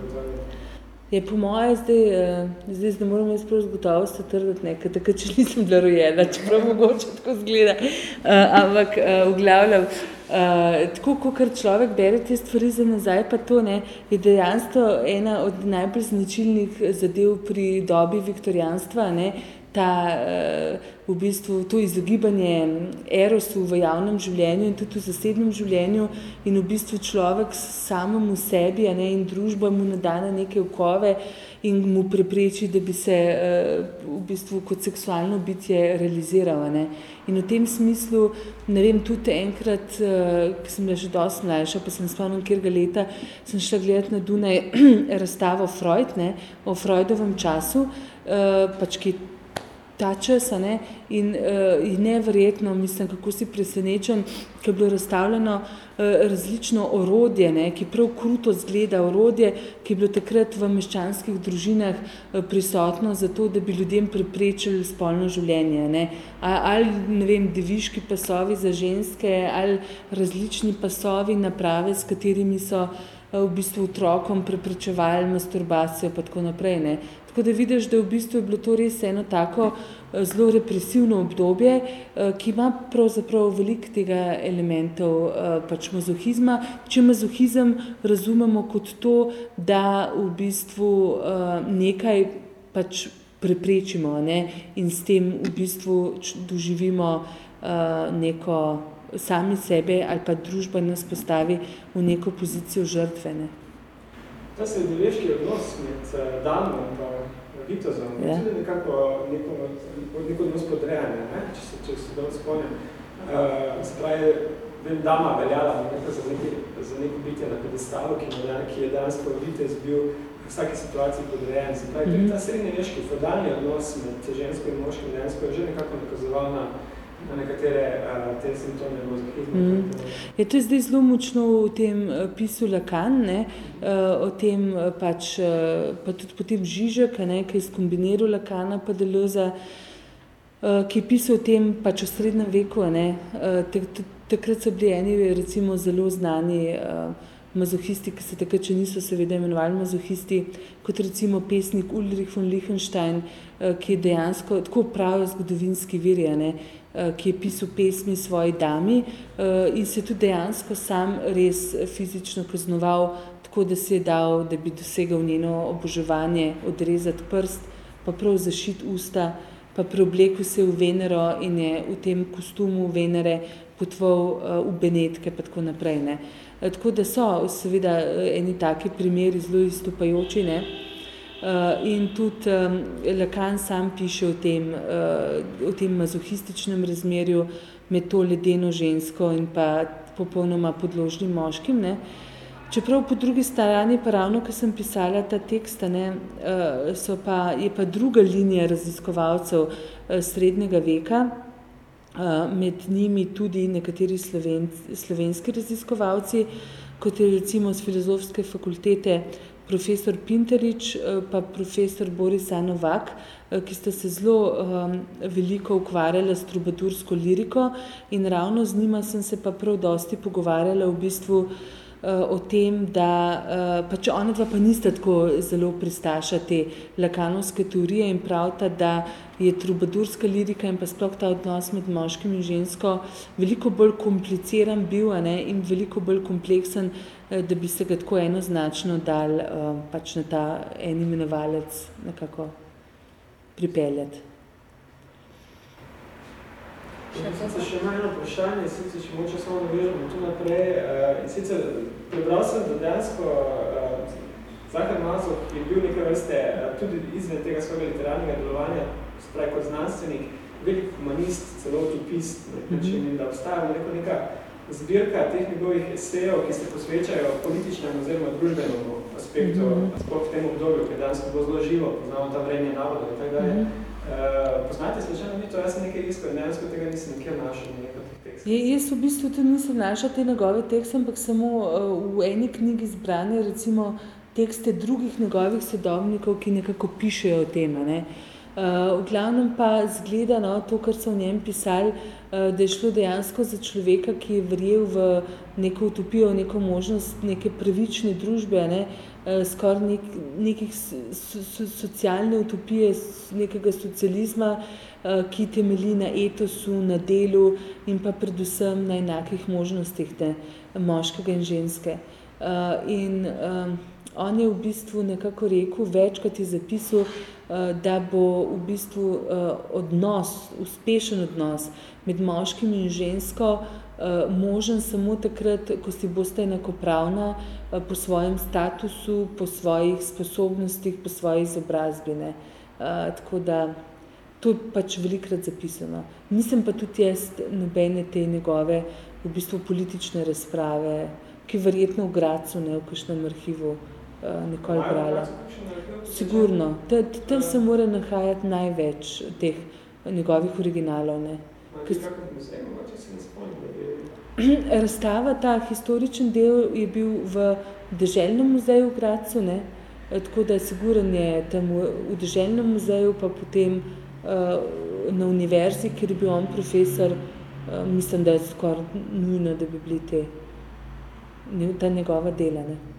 Je po moje zdaj, uh, zdaj, zdaj moramo jaz prav zgotovosti trditi nekaj, tako če nisem bila rojena, čeprav mogoče tako zgleda. Uh, ampak uh, v glavnem, uh, tako kot človek bere te stvari za nazaj, pa to ne, je dejansko ena od najbolj značilnih zadev pri dobi viktorijanstva, ne, ta uh, v bistvu to izogibanje erosu v javnem življenju in tudi v zasebnem življenju in v bistvu človek samemu sebi a ne, in družba mu nadane neke okove in mu prepreči, da bi se v bistvu kot seksualno bitje realiziral. Ne. In v tem smislu, ne vem, tudi enkrat, ki sem bila že dosti mlajša, pa sem spomnim, kjerga leta, sem šla gledati na Dunaj <clears throat> razstavo Freud, ne, o Freudovem času, pač ki ta čas ne? in uh, je neverjetno, mislim, kako si presenečen, ker je bilo razstavljeno uh, različno orodje, ne? ki prav kruto zgleda orodje, ki je bilo takrat v meščanskih družinah uh, prisotno zato, da bi ljudem preprečili spolno življenje. Ne? Ali, ne vem, deviški pasovi za ženske, ali različni pasovi naprave, s katerimi so uh, v bistvu otrokom preprečevali masturbacijo pa tako naprej. Ne? Tako da vidiš, da v bistvu je bilo to res eno tako eh, zelo represivno obdobje, eh, ki ima pravzaprav veliko tega elementov eh, pač mazohizma. Če mazohizem razumemo kot to, da v bistvu nekaj pač preprečimo ne? in s tem v bistvu doživimo neko sami sebe ali pa družba nas postavi v neko pozicijo žrtve. Ne? Ta se je odnos med uh, Danom in Vitozom, ja. tudi nekako neko, neko odnos podrejanja, ne? če se, če se dobro spomnim. Uh, spravi, vem, Dama veljala nekako za, neki, za neko bitje na pedestalu, ki, ki je danes po Vitez bil v vsaki situaciji podrejen. Se pravi, mm -hmm. ta srednjeveški feudalni odnos med žensko in moškim dejansko je že nekako nakazoval na na nekatere uh, te simptome mazohizma. Mm. Je to zdaj zelo močno v tem uh, pisu Lacan, ne? Uh, o tem pač, uh, pa tudi potem Žižek, ne? ki je skombiniral Lacana pa Deleuza, uh, ki je pisal o tem pač o srednjem veku. Ne? Uh, takrat so bili eni recimo zelo znani uh, mazohisti, ki se takrat, če niso seveda imenovali mazohisti, kot recimo pesnik Ulrich von Lichtenstein, ki je dejansko tako pravi zgodovinski vir, ne? Eh, ki je pisal pesmi svoji dami eh, in se tudi dejansko sam res fizično kaznoval, tako da se je dal, da bi dosegal njeno oboževanje, odrezati prst, pa prav zašit usta, pa preoblekel se v Venero in je v tem kostumu Venere potval eh, v Benetke, pa tako naprej. Ne. Tako da so seveda eni taki primeri zelo istopajoči, ne. Uh, in tudi Lacan sam piše o tem, uh, o tem mazohističnem razmerju med to ledeno žensko in pa popolnoma podložnim moškim. Ne. Čeprav po drugi strani, pa ravno, ko sem pisala ta tekst, ne, uh, pa, je pa druga linija raziskovalcev srednjega veka, med njimi tudi nekateri sloven, slovenski raziskovalci, kot je recimo z filozofske fakultete profesor Pinterič eh, pa profesor Boris Novak, eh, ki sta se zelo um, veliko ukvarjala s trubadursko liriko in ravno z njima sem se pa prav dosti pogovarjala v bistvu uh, o tem, da uh, pač ona dva pa nista tako zelo pristaša te lakanovske teorije in pravta, da je trubadurska lirika in pa sploh ta odnos med moškim in žensko veliko bolj kompliciran bil ne, in veliko bolj kompleksen, uh, da bi se ga tako enoznačno dal uh, pač na ta en imenovalec nekako pripeljati. Sicer še ima eno vprašanje, sicer če moče samo navežemo tu naprej. Uh, in sicer prebral sem, da dejansko Zahar Mazov je bil nekaj vrste tudi izven tega svojega literarnega delovanja, spravi kot znanstvenik, velik humanist, celo utopist, mm -hmm. da obstaja neko neka zbirka teh njegovih esejev, ki se posvečajo političnemu oziroma družbenemu aspektu, mm -hmm. sploh v tem obdobju, ki je danes bilo zelo živo, poznamo ta vremje navoda in tako dalje. Mm -hmm. Uh, poznate slučajno vi to? Jaz sem nekaj iskal, dejansko tega nisem nikjer našel nekaj tekstov. Jaz v bistvu tudi nisem našel te njegove tekste, ampak samo uh, v eni knjigi zbrane recimo tekste drugih njegovih sodobnikov, ki nekako pišejo o tem. Ne? Uh, v glavnem pa zgleda no, to, kar so v njem pisali, uh, da je šlo dejansko za človeka, ki je verjel v neko utopijo, neko možnost neke pravične družbe, ne, uh, skoraj nek, nekih so, so, socialne utopije, nekega socializma, uh, ki temelji na etosu, na delu in pa predvsem na enakih možnostih ne, moškega in ženske. In, On je v bistvu nekako rekel, večkrat je zapisal, eh, da bo v bistvu eh, odnos, uspešen odnos med moškim in žensko eh, možen samo takrat, ko si boste enakopravna po svojem statusu, po svojih sposobnostih, po svoji izobrazbine. Tako da to je pač velikrat zapisano. Nisem pa tudi jaz nobene te njegove v bistvu politične razprave, ki verjetno v Gracu, ne v kakšnem arhivu, nikoli brala. Sigurno. Tam se mora nahajati največ teh njegovih originalov. Ne. <clears throat> Razstava, ta historičen del je bil v Deželnem muzeju v Gracu, ne. tako da siguren je tam v Deželnem muzeju, pa potem uh, na univerzi, kjer je bil on profesor, uh, mislim, da je skoraj nujno, da bi bili te, ta njegova dela. Ne.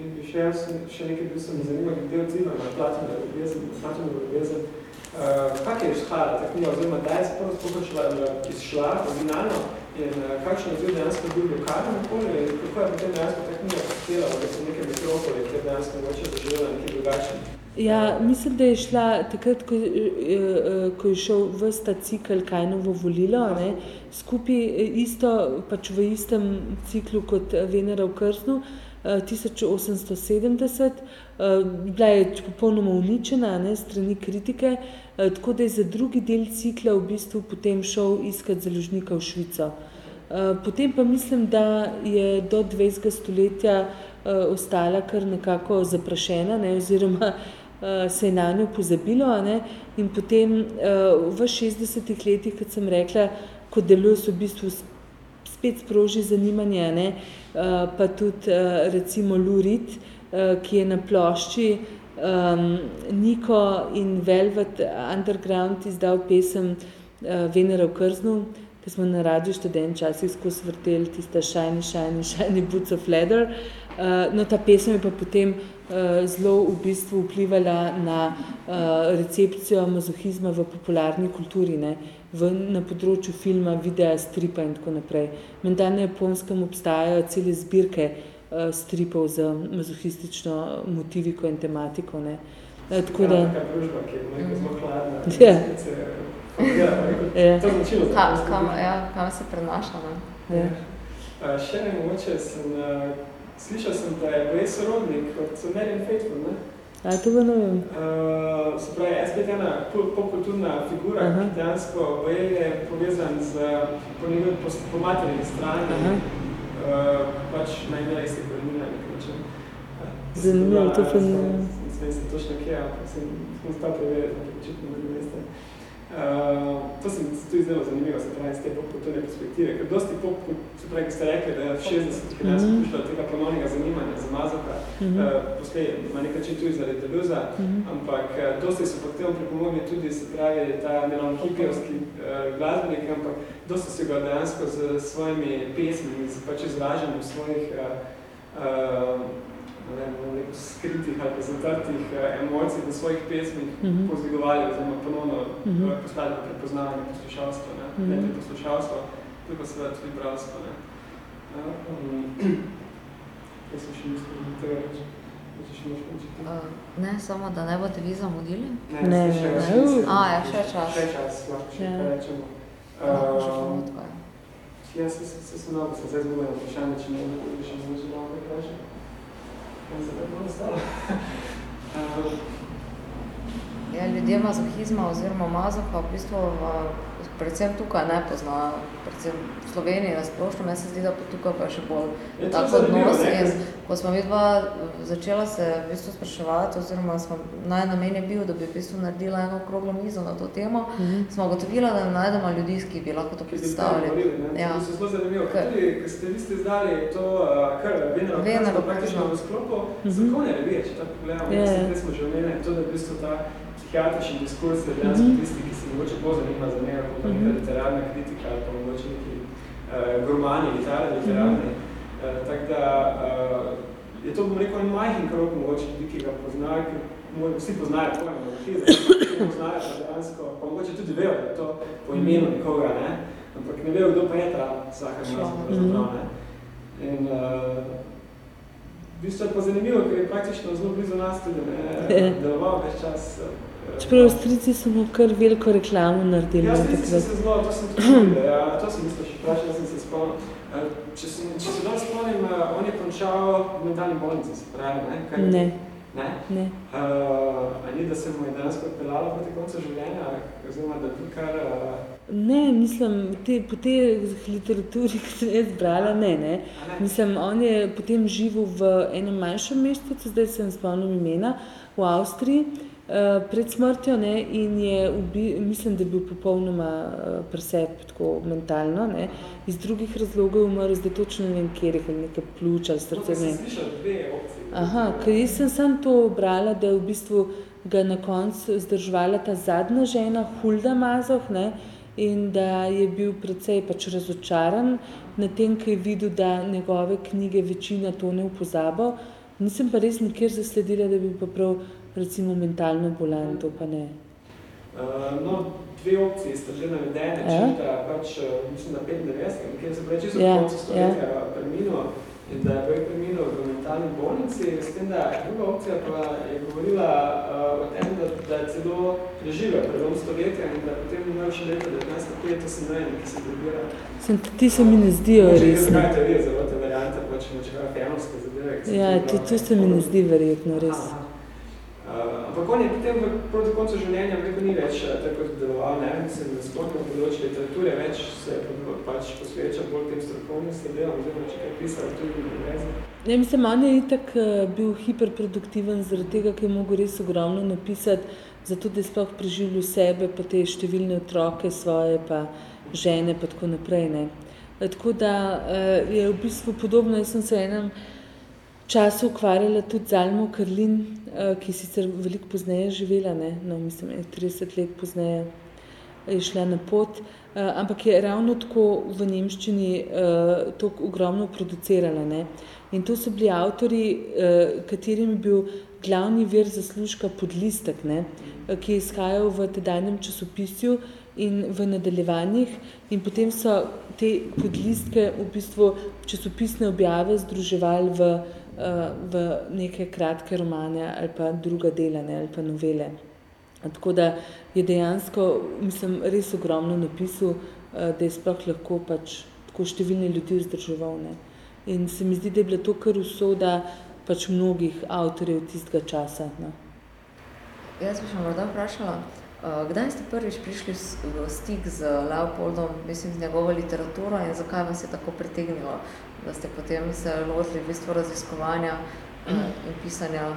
In bi še, še nekaj bil se me zanima, glede odziva na Platino ljubezen, Platino ljubezen. Uh, kak je izhajala ta knjiga, oziroma da je se prvo spokočila izšla originalno in uh, kakšen odziv dejansko bil lokalno okolje kako je potem dejansko ta knjiga postela, da so neke metropole, kjer dejansko mogoče doživela nekaj drugačen? Ja, mislim, da je šla takrat, ko, ko je šel vse ta cikl Kajnovo volilo, ne, skupaj isto, pač v istem ciklu kot Venera v Krsnu, 1870, eh, bila je popolnoma uničena ne, strani kritike, eh, tako da je za drugi del cikla v bistvu potem šel iskati založnika v Švico. Eh, potem pa mislim, da je do 20. stoletja ostala kar nekako zaprašena ne, oziroma se je na njo pozabilo ne, in potem v 60. letih, kot sem rekla, ko deluje so v bistvu spet sproži zanimanje, ne, Eh, pa tudi uh, recimo Lurid, uh, ki je na plošči um, Niko in Velvet Underground izdal pesem Venera v Krznu, ki smo na radiju študent časih skozi vrteli tista Shiny, Shiny, Shiny Boots of Leather. Uh, no, ta pesem je pa potem uh, zelo v bistvu vplivala na uh, recepcijo mazohizma v popularni kulturi. Ne. V, na področju filma, videa, stripa in tako naprej. Menda na japonskem obstajajo cele zbirke uh, stripov z mazohistično motiviko in tematiko. Ne. Uh, tako da... Taka družba, ki je nekaj zelo hladna. Ja. Ja, ja. To značilo. Ka, kam, ja, kam se prenaša. Ne? Ja. Uh, še ne mogoče, sem, uh, slišal sem, da je bil sorodnik od Marian Faithful, ne? A to ne vem. Uh, se pravi, je spet ena popkulturna figura, Aha. ki dejansko je povezan z po, njegov, po, po materini strani, uh, pač najmela iste korenina, nekaj način. Zanimivo, to pa ne vem, sem točno kje, ampak sem, sem spal preveriti, očitno ne veste. Uh, to se mi tudi zelo zanimivo, se pravi, z te popkulturne perspektive, ker dosti pop, se pravi, ki ste rekli, da je v 60 ki nas mm -hmm. tega ponovnega zanimanja za Mazoka, mm -hmm. uh, poslej ima nekaj čin tudi zaradi Deluza, mm -hmm. ampak uh, dosti so pod tem pripomogli tudi, se pravi, ta neron hipijovski uh, glasbenik, ampak dosti se ga dejansko z svojimi pesmi, z pač izraženjem svojih uh, uh, ne, neko skritih ali pa zatrtih eh, emocij v svojih pesmih mm -hmm. pozvigovali oziroma ponovno mm -hmm. postavili prepoznavanje poslušalstva, ne, mm -hmm. ne poslušalstva, tudi pa seveda tudi bravstvo. Ne. Ja, um, <clears throat> jaz sem še mislil, da tega reči. Uh, ne, samo da ne boste vi zamudili? Ne, ne, še ne. Še A, ja, še čas. Še čas, lahko še ja. rečemo. Uh, ja, se, se, se, se mnogo, se zdaj zgubljeno vprašanje, če ne bi še mogoče malo kaj kaže. Kaj se tako nastalo? Ja, ljudje mazohizma oziroma mazoha v bistvu predvsem tukaj ne poznajo, predvsem v Sloveniji na splošno, meni se zdi, da pa tukaj pa še bolj Je to tako odnos. In ker- ko smo vidva začela se v bistvu spraševati, oziroma smo, naj namen je bil, da bi v bistvu naredila eno okroglo mizo na to temo, Mhm. smo ugotovila, da najdemo ljudi, ki bi lahko to predstavili. govorili? Ja. To se zelo zanimivo. Ker- Tudi, ko ste vi ste izdali to, uh, kar Venero Venero praktično v sklopu Mhm. strokovne revije, če tako pogledamo. Ja, Yeah. ja. Mislim, smo že omenili to, da je v bistvu ta psihiatrični diskurs je dejansko Mhm. tisti, ki se mogoče bolj zanima za njega, kot pa Mhm. neka literarna kritika ali pa mogoče neki uh, gurmani, literarni, literarni. Mhm. Uh, tako da uh, je to, bom rekel, en majhen krok mogoče ljudi, ki ga poznajo, ki vsi poznajo pojem anarhizem, poznajo pa dejansko, pa mogoče tudi vejo, da to po imenu nekoga, ne? ampak ne vejo, kdo pa je ta Zahar Mazur, Človek. pravzaprav, ne? In uh, v bistvu je pa zanimivo, ker je praktično zelo blizu nas tudi, ne, <laughs> deloval več čas. Čeprav Avstrijci so mu kar veliko reklamo naredili. Ja, no, strici so se zelo, to sem tudi <clears throat> videl, ja, to sem mislil še vprašal, sem se spomnil. Če, če se dobro spomnim, on je končal v mentalni bolnici, se pravi, ne? Kaj, Ne, Ne? ne. Uh, a ni, da se mu je dejansko odpeljalo proti koncu življenja, oziroma da ti kar... Uh, Ne, mislim, te, po tej literaturi, <laughs> ki sem jaz brala, ne, ne. ne? Mislim, on je potem živel v enem manjšem mestecu, zdaj se ne spomnim imena, v Avstriji, eh, pred smrtjo ne, in je, ubi, mislim, da je bil popolnoma eh, presep, tako mentalno, ne, iz drugih razlogov je umrl, zdaj točno ne vem, kjer je neke pljuča ali srce, ne. Aha, ker jaz sem sam to brala, da je v bistvu ga na koncu zdržvala ta zadnja žena, Hulda Mazoh, ne, in da je bil precej pač razočaran na tem, ker je videl, da njegove knjige večina tone v pozabo. Nisem pa res nikjer zasledila, da bi pa prav recimo mentalno bolan, to pa ne. Uh, no, dve opcije sta že navedene, Ja. če da pač, eh, mislim, na 95, kjer se pravi, čisto Ja, koncu stoletja ja. preminul in da je bil preminul v mentalni bolnici, s tem, da druga opcija pa je govorila uh, o tem, da, da je celo preživel prelom stoletja in da potem imel še leta 1905, to sem ne vem, ki se dobira. Sem, ti se mi ne zdijo resni. Kaj teorije za te variante, pač če kaj fenovske zadeve. Ja, tudi to se mi ne zdi verjetno res. Aha. Uh, ampak on je potem v, proti koncu življenja veliko ni več eh, tako deloval, ne se na spomnim področju literature, več se pač posvečal bolj tem strokovnim sledevom, oziroma če kaj pisal tudi v. Ja, mislim, on je itak eh, bil hiperproduktiven zaradi tega, ker je mogel res ogromno napisati, zato da je sploh preživljal sebe, pa te številne otroke svoje, pa žene, pa tako naprej. Ne. Eh, Tako da eh, je v bistvu podobno, jaz sem se enem času ukvarjala tudi z Almo Karlin, eh, ki je sicer veliko pozneje živela, ne, no, mislim, ene 30 let pozneje je šla na pot, eh, ampak je ravno tako v nemščini eh, tako ogromno producirala. Ne. In to so bili avtori, eh, katerim je bil glavni vir zaslužka podlistek, ne, eh, ki je izhajal v tedanjem časopisju in v nadaljevanjih in potem so te podlistke v bistvu časopisne objave združevali v, eh, v neke kratke romane ali pa druga dela ne, ali pa novele. Tako da je dejansko, mislim, res ogromno napisal, eh, da je sploh lahko pač tako številne ljudi vzdrževal. Ne. In se mi zdi, da je bila to kar usoda pač mnogih avtorjev tistega časa. No. Jaz bi še morda vprašala, uh, kdaj ste prvič prišli v stik z Leopoldom, mislim, z njegovo literaturo in zakaj vas je tako pritegnilo, da ste potem se lotili v bistvu raziskovanja uh, in pisanja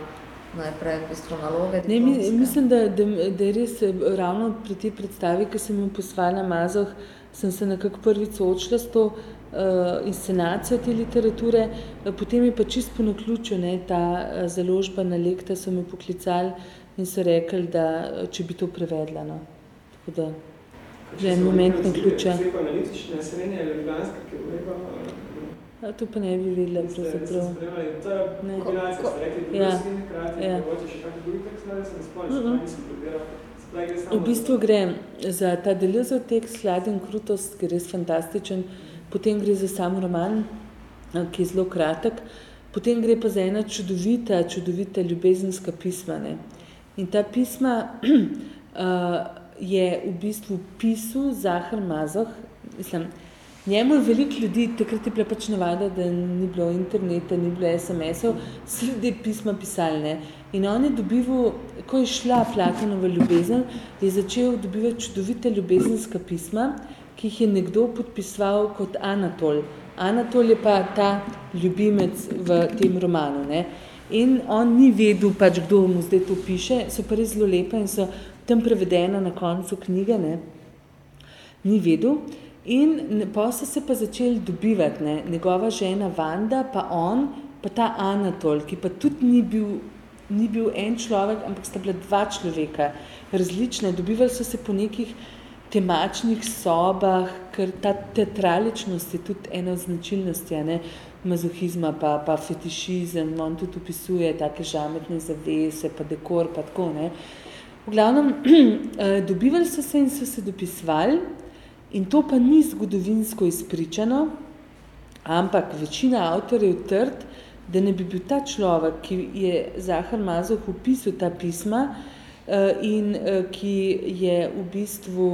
najprej v bistvu naloge? Ne, mi, mislim, da, da, da je res eh, ravno pri tej predstavi, ki sem jo poslala na Mazoh, sem se nekako prvič soočila s to uh, inscenacijo te literature, eh, potem je pa čisto po naključju, ne, ta eh, založba na Lekta so me poklicali in so rekli, da eh, če bi to prevedla. No. Tako da, Že en moment naključja. Psihoanalitične srednje ljubljanske, ki bo rekel, to pa ne bi videla ste pravzaprav. spremljali, to je Ne. kombinacija, Ko- ste rekli, Ja. ja. hkrati, Ja. da se. Se V bistvu gre za ta delizov tekst Slad in krutost, ki je res fantastičen, potem gre za sam roman, ki je zelo kratek, potem gre pa za ena čudovita, čudovita ljubezenska pisma. Ne. In ta pisma <clears throat> uh, je v bistvu pisal Zahar Mazoh, mislim, njemu je veliko ljudi, takrat je bila pač navada, da ni bilo interneta, ni bilo SMS-ov, vsi ljudje pisma pisali, ne. In on je dobival, ko je šla Platonova ljubezen, je začel dobivati čudovite ljubezenska pisma, ki jih je nekdo podpisoval kot Anatol. Anatol je pa ta ljubimec v tem romanu, ne. In on ni vedel pač, kdo mu zdaj to piše, so pa res zelo lepe in so tam prevedena na koncu knjige, ne. Ni vedel. In pa so se pa začeli dobivati, ne, njegova žena Vanda, pa on, pa ta Anatol, ki pa tudi ni bil, ni bil en človek, ampak sta bila dva človeka, različne, dobivali so se po nekih temačnih sobah, ker ta teatraličnost je tudi ena od značilnosti, ne, mazohizma, pa, pa fetišizem, on tudi opisuje take žametne zavese, pa dekor, pa tako, ne. V glavnem, <clears throat> dobivali so se in so se dopisovali, In to pa ni zgodovinsko izpričano, ampak večina avtorjev trd, da ne bi bil ta človek, ki je Zahar Mazoh upisal ta pisma in ki je v bistvu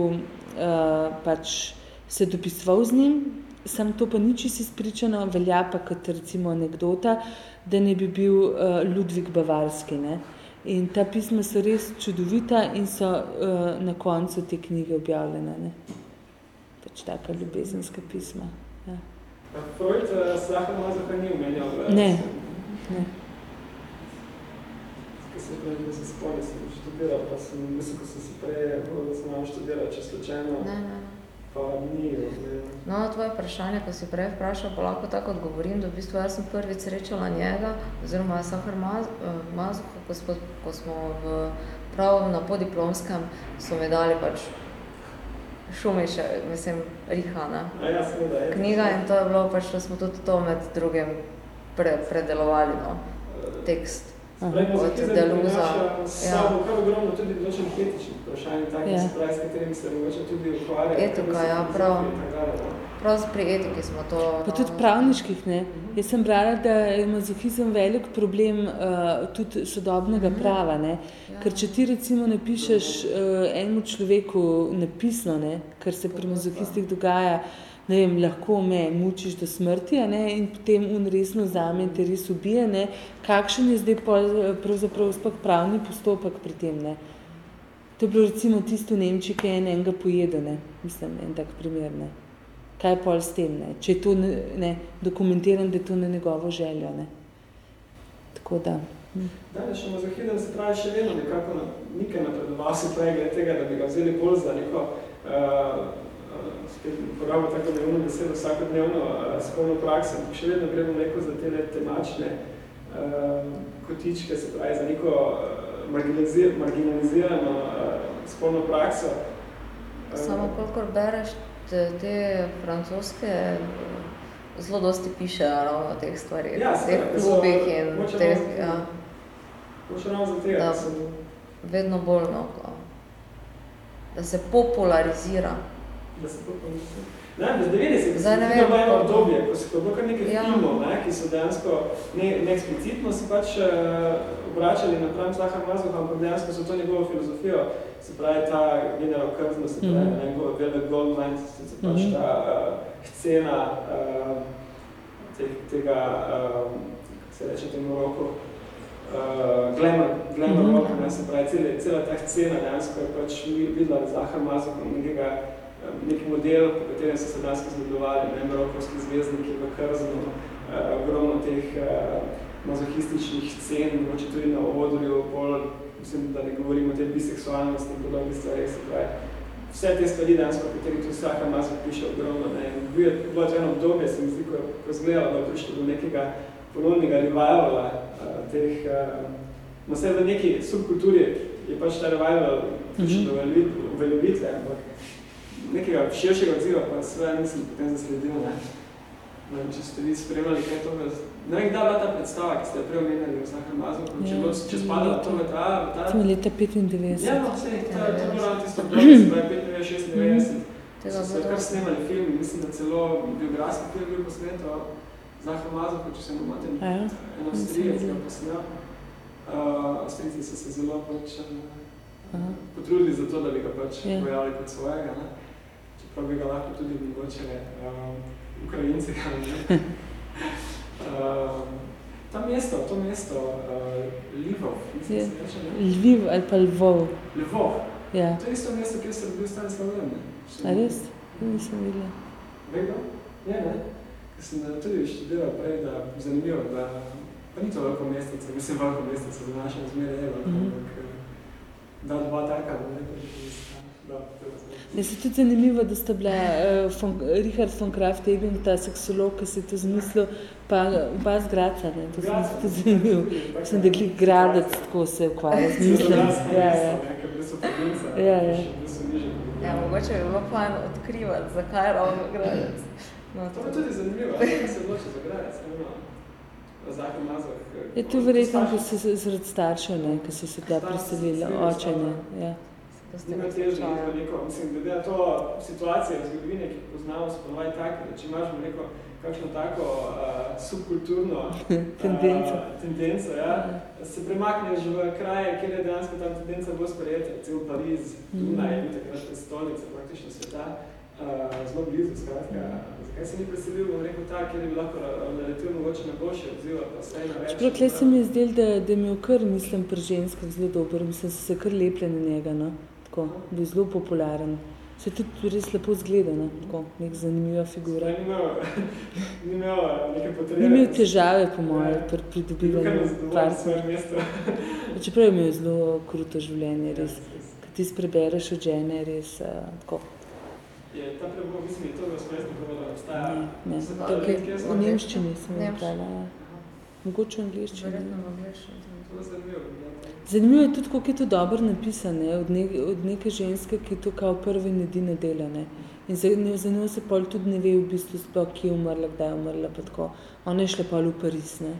pač se dopisoval z njim, samo to pa ni čisto izpričano, velja pa kot recimo anekdota, da ne bi bil Ludvik Bavarski. Ne? In ta pisma so res čudovita in so na koncu te knjige objavljene. Ne? Pač taka ljubezenska pisma. Ja. Freud Saha Mazoha ni omenjal? Ne, ne. Ko sem prej, da se spomnim, sem študiral, pa sem mislil, ko sem si prej, da sem vam študiral, če slučajno, ne, ne. pa ni. Ne. No, tvoje vprašanje, ko si prej vprašal, pa lahko tako odgovorim, da v bistvu jaz sem prvič srečala njega, oziroma Sahar Mazoha, ko, ko smo v prav na podiplomskem, so mi dali pač Šumiša, mislim, Rihana. Ja, seveda, je. Knjiga in to je bilo pač, da smo tudi to med drugim pre, predelovali, no, tekst. Od Deluza. Ja. kar ogromno tudi določen etičnih vprašanj, takih, ja. spravi, s katerimi se mogoče tudi ukvarjati. Etika, ja, prav. Prav pri etiki smo to... Pa tudi pravniških, ne. Jaz sem brala, da je mazohizem velik problem uh, tudi sodobnega mhm. prava, ne. Ja. Ker če ti recimo napišeš uh, enemu človeku napisno, ne, kar se pri mazohistih dogaja, ne vem, lahko me mučiš do smrti, ne, in potem un resno zame te res ubije, ne, kakšen je zdaj pol, pravzaprav spok pravni postopek pri tem, ne. To je bilo recimo tisto v Nemčiji, ki je en enega pojedel, ne, mislim, en tak primer, ne. Kaj je pol s tem, ne, če je to, ne, dokumentiran, da je to na njegovo željo, ne. Tako da. Hm. Danes še mazohidem se pravi še vedno nekako na, nekaj napredoval se prej glede tega, da bi ga vzeli bolj za neko uh, spet uporabo tako neumno besedo, vsakodnevno uh, spolno prakso, še vedno gremo neko za te temačne uh, kotičke, se pravi za neko uh, marginalizir, marginalizirano uh, spolno prakso. Samo kolikor bereš te, francoske, zelo dosti piše ravno o teh stvarih, ja, teh klubih in teh, ja. Moče ravno za tega, da sem vedno bolj, no, da se popularizira da se pomisli. Ne, v 90 se je bilo obdobje, ko se bilo kar nekaj ja. filmov, ne, ki so dejansko ne, neeksplicitno se pač uh, obračali na pravim Zahar Mazov, ampak dejansko so to njegovo filozofijo, se pravi ta general Krzno, se pravi mm -hmm. njegov Velvet Gold Mine, se, se pač mhm. ta uh, scena uh, te, tega, uh, se reče temu roku, uh, glamour, glamour mm -hmm. rock, ne, se pravi cela, cela ta scena dejansko je pač videla Zahar Mazov nekega nek model, po katerem so se danes zgledovali, ne, Mrokovski zvezdniki v Krznu, uh, ogromno teh uh, mazohističnih scen, moče tudi na odrju, pol, mislim, da ne govorimo o tej biseksualnosti in podobnih stvarih, se pravi. Vse te stvari danes, po katerih tudi vsaka mazo piše ogromno, ne, in bil je bilo eno obdobje, se mi zdi, ko, ko zgledalo, da je prišlo do nekega ponovnega revivala uh, teh, uh, no, vse v neki subkulturi je pač ta revival prišlo do uveljavitve, ampak nekega širšega odziva, pa sve nisem potem zasledil, ne. Ne če ste vi spremljali kaj to, ne vem, kdaj bila ta predstava, ki ste jo prej omenjali v Zahar Mazovku, če, ja. če spadala to med ta, ta... Smo leta 95. Ja, no, vse, to je bilo tisto <clears throat> obdobje, se pravi 95, 96, so se kar snemali filmi, mislim, da celo biografski film bil posneto Zahar Mazovku, če se ne motim, ja, en Avstrijec ga posnel. Uh, Avstrijci so se zelo pač uh, potrudili za to, da bi ga pač ja. pojavili kot svojega. Ne? Čeprav bi ga lahko tudi mogoče um, Ukrajinci. <laughs> Ne? um, ta mesto, to mesto, uh, Lvov, mislim, ja. se reče, ne? Lviv ali pa Lvov. Lvov. Ja. To je isto mesto, kjer se rodil Stanislav Lem. A res? Nisem videla. Vega? Je, ne? Ker sem eh, tudi študiral prej, da zanimivo, da pa ni to veliko mestece, mislim, veliko mestece za naše zmere, je, mm -hmm. ampak eh, da dva taka, ne da, Ne, se tudi zanimivo, da sta bila uh, von, Richard von Kraft Ebing, ta seksolog, ki se je to zmislil, pa oba z Graca, ne, to se mi tudi zanimivo. Mislim, da glik gradec tako se ukvarja z mislim. Ja, ja. Ja, ja. Ja, mogoče je bilo fajn odkrivati, zakaj ravno gradec. No, to je tudi zanimivo, ali se odloči za gradec, ne Zakon Mazah. Je to verjetno, ko so se zaradi staršev, ne, ko so se tja preselili, oče, ne, ja. Nima težnje veliko, mislim, glede na to situacije v zgodovine, ki poznamo, so ponovaj take, da če imaš neko kakšno tako uh, subkulturno <laughs> tendenco, uh, tendenco ja, se premakneš v kraje, kjer je dejansko ta tendenca bolj sprejeta, cel Pariz, Dunaj, mm. takrat stolica praktično sveta, uh, zelo blizu, skratka. Zakaj se ni preselil, bom rekel ta, kjer je lahko naletel mogoče na boljše odziva, pa vse na več. Čeprav, tle se mi je zdel, da, da je kar, mislim, pri ženskah zelo dober, mislim, so se kar leple na njega, no tako, bil zelo popularen. Se tudi res lepo zgleda, ne? tako, nek zanimiva figura. Ni imel <laughs> potrebe. Ni imel težave, po moje, pri pridobivanju partnerstva. <laughs> Čeprav je imel zelo kruto življenje, res. Kad ti sprebereš od žene, res uh, tako. Je ta prebog, mislim, je to v smestni prebog, da obstaja? Ne, ne, tako je, v nemščini sem je prala. Mogoče v angliščini. Verjetno v angliščini. To je zanimivo. Zanimivo je tudi, kako je to dobro napisano, od, ne, od neke ženske, ki to kao prve in edine dela. Ne. In za, ne, za njo se pol tudi ne ve v bistvu sploh, kje je umrla, kdaj je umrla, pa tako. Ona je šla pol v Pariz, ne.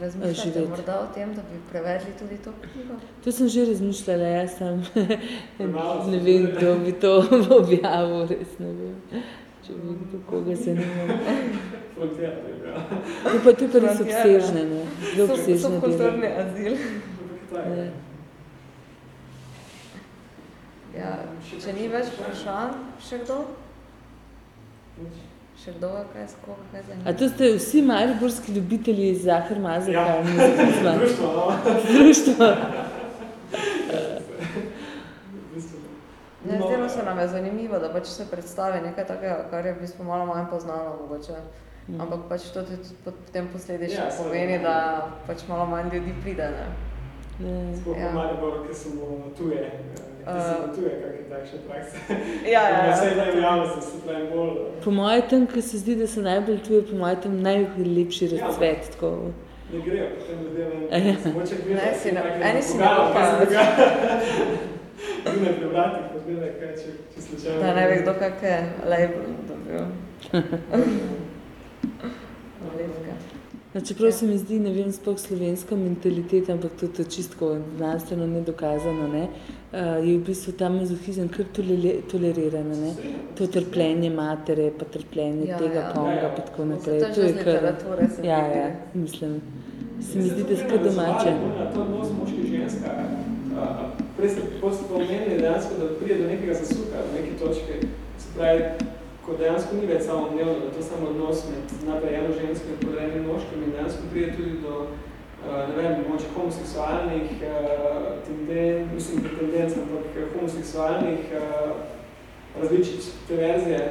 Razmišljate morda o tem, da bi prevedli tudi to knjigo? To sem že razmišljala, jaz sem, <laughs> ne vem, kdo bi to <laughs> objavil, res ne vem. Če bi kdo koga zanimam. To pa to pa res obsežne, ne. Zelo obsežne delo. Subkulturni azil. Ne. Ja, če ni več vprašanj, še kdo? Še kdo, kaj je skoga, kaj zanima? A to ste vsi mariborski ljubitelji Zahar Mazaka? Ja, društvo, no. Društvo. <laughs> Ne, zdelo se nam je zanimivo, da pač se predstavi nekaj takega, kar je v bistvu malo manj poznano mogoče. Mm. Ampak pač to tudi potem posledično Ja, pomeni, da pač malo manj ljudi pride, ne? Sploh Ja. ja. Maribor, ki smo tuje, ki Uh. smo tuje, kakšne prakse. Ja, ja, ja. Vse zdaj v javnosti se pravi bolj. Po mojem tam, ki se zdi, da so najbolj tuje, po mojem tam najlepši razcvet. Tako. Ne grejo, potem ljudje <laughs> Ja. ne, mogoče gledajo. Ne, si ne- take eni si ne pogajanja, kaj se dogaja. <laughs> Zunaj pri vratih, pa gledajo, kaj če, če slučajno. Da ne ve kdo kakve label dobil. Nalepke. No, čeprav se mi zdi, ne vem, sploh slovenska mentaliteta, ampak to je čistko znanstveno nedokazano, ne, uh, je v bistvu ta mazohizem kar tolerirano, ne. To trpljenje matere, pa trpljenje Ja, tega ja. konga, Ja, ja. pa tako naprej. to je mi ja, ja, mislim. Se mi zdi, da je kar domače. To odnos moški ženska. Prej ste potem omenili dejansko, da pride do nekega zasuka, do neke točke. Se pravi, ko dejansko ni več samo dnevno, da to samo odnos med najprej eno žensko in pod enim moškim in dejansko pride tudi do, uh, ne vem, moče homoseksualnih uh, tenden, mislim, da tendenc, ampak homoseksualnih uh, različic te verzije.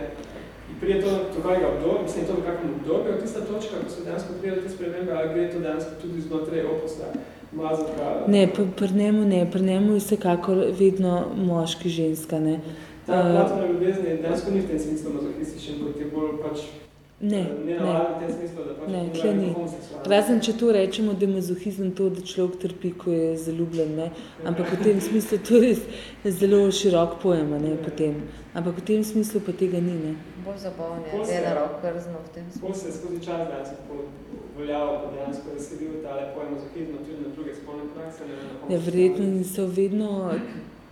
In prije to do kakega obdobja, mislim, to v kakvom obdobju, tista točka, ko se dejansko pride do te spremembe, ali gre to dejansko tudi znotraj oposta, mazaka. Ne, pa pri njemu ne, pri njemu je vsekakor vedno moški ženska, ne. Ta Eh, Platonova ljubezen je dejansko ni v tem smislu mazohističen, kot je bolj pač Ne, eh, ne. tem smislu, da pač Ne, ni. homoseksualen. Razen, če to rečemo, da je mazohizem to, da človek trpi, ko je zaljubljen, ne? ampak v tem smislu to je zelo širok pojem, ne, potem. Ampak v tem smislu pa tega ni, ne. Bolj zabavno Bolj je se- general krzno v tem Bolj smislu. se je skozi čas dejansko uveljavil, pa dejansko razselil tale pojem mazohizma tudi na druge spolne prakse. ne, na Ja, verjetno homoseksualne. so vedno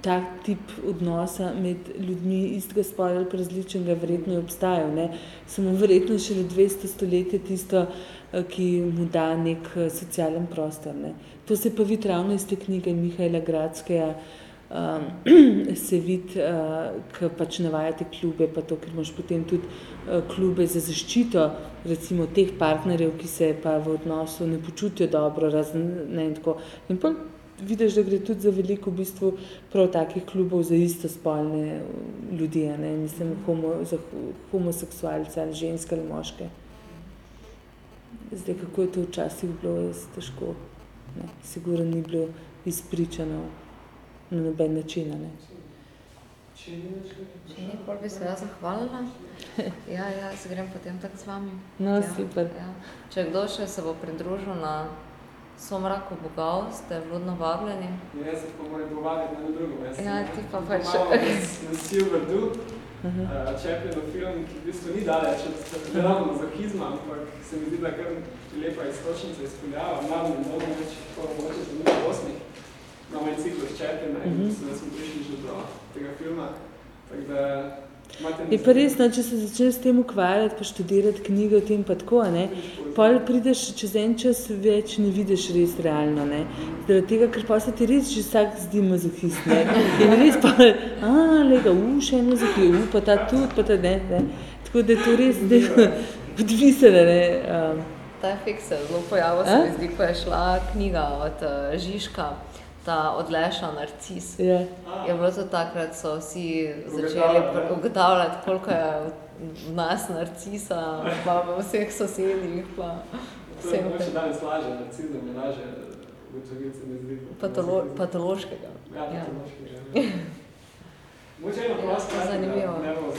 tak tip odnosa med ljudmi istega spola ali različnega verjetno je obstajal. Ne? Samo verjetno šele 200 stoletja tisto, eh, ki mu da nek eh, socialen prostor. Ne? To se pa vidi ravno iz te knjige Mihajla Gradskega, um, <clears throat> se vidi, uh, ker pač navajate klube, pa to, ker imaš potem tudi uh, klube za zaščito recimo teh partnerjev, ki se pa v odnosu ne počutijo dobro, razen ne in tako. In pa vidiš, da gre tudi za veliko v bistvu prav takih klubov za istospolne ljudi, ne, mislim, homo, za homoseksualce ali ženske ali moške. Zdaj, kako je to včasih bilo, je težko. Ne, sigurno ni bilo izpričano na noben način. Ne. Če ni, pol bi se jaz zahvalila. Ja, ja, se grem potem tako z vami. No, ja, super. Ja. Če kdo še se bo pridružil na Somraku bogov, ste vlodno vabljeni. Ja, jaz se pa moram povabiti na drugo mesto. Ja, ti pa pač. <laughs> Na Silver Du, uh, Čepljeno film, ki v bistvu ni daleč od ravno mazohizma, ampak se mi zdi, da kar lepa istočnica izpeljava. Mladno in dobro več, kako mogoče za nekaj osmih imamo en ciklus Čepljena in uh -huh. smo prišli že do tega filma. Tak da, Je pa res, no, če se začneš s tem ukvarjati, pa študirati knjige o tem pa tako, ne, pol prideš čez en čas več ne vidiš res realno, ne, zaradi tega, ker pa se ti res že vsak zdi mazohist, ne, in res pa, a, lega, u, še en mazohist, u, pa ta tudi, pa ta ne, ne, tako da je to res, da je odvisene, ne. Um. Ta efekt se zelo pojavil, se mi zdi, ko je šla knjiga od uh, Žižka, ta odleša narcis. Ja. Je bilo to takrat, so vsi začeli ugotavljati, koliko je v nas narcisa, pa v vseh sosedih, pa vsem. To je mogoče danes laže, narcizem je laže, ugotoviti se mi zdi. Patolo patološkega. Ja, patološkega. Ja. Mogoče eno prosto, ja, zanimivo. ne bomo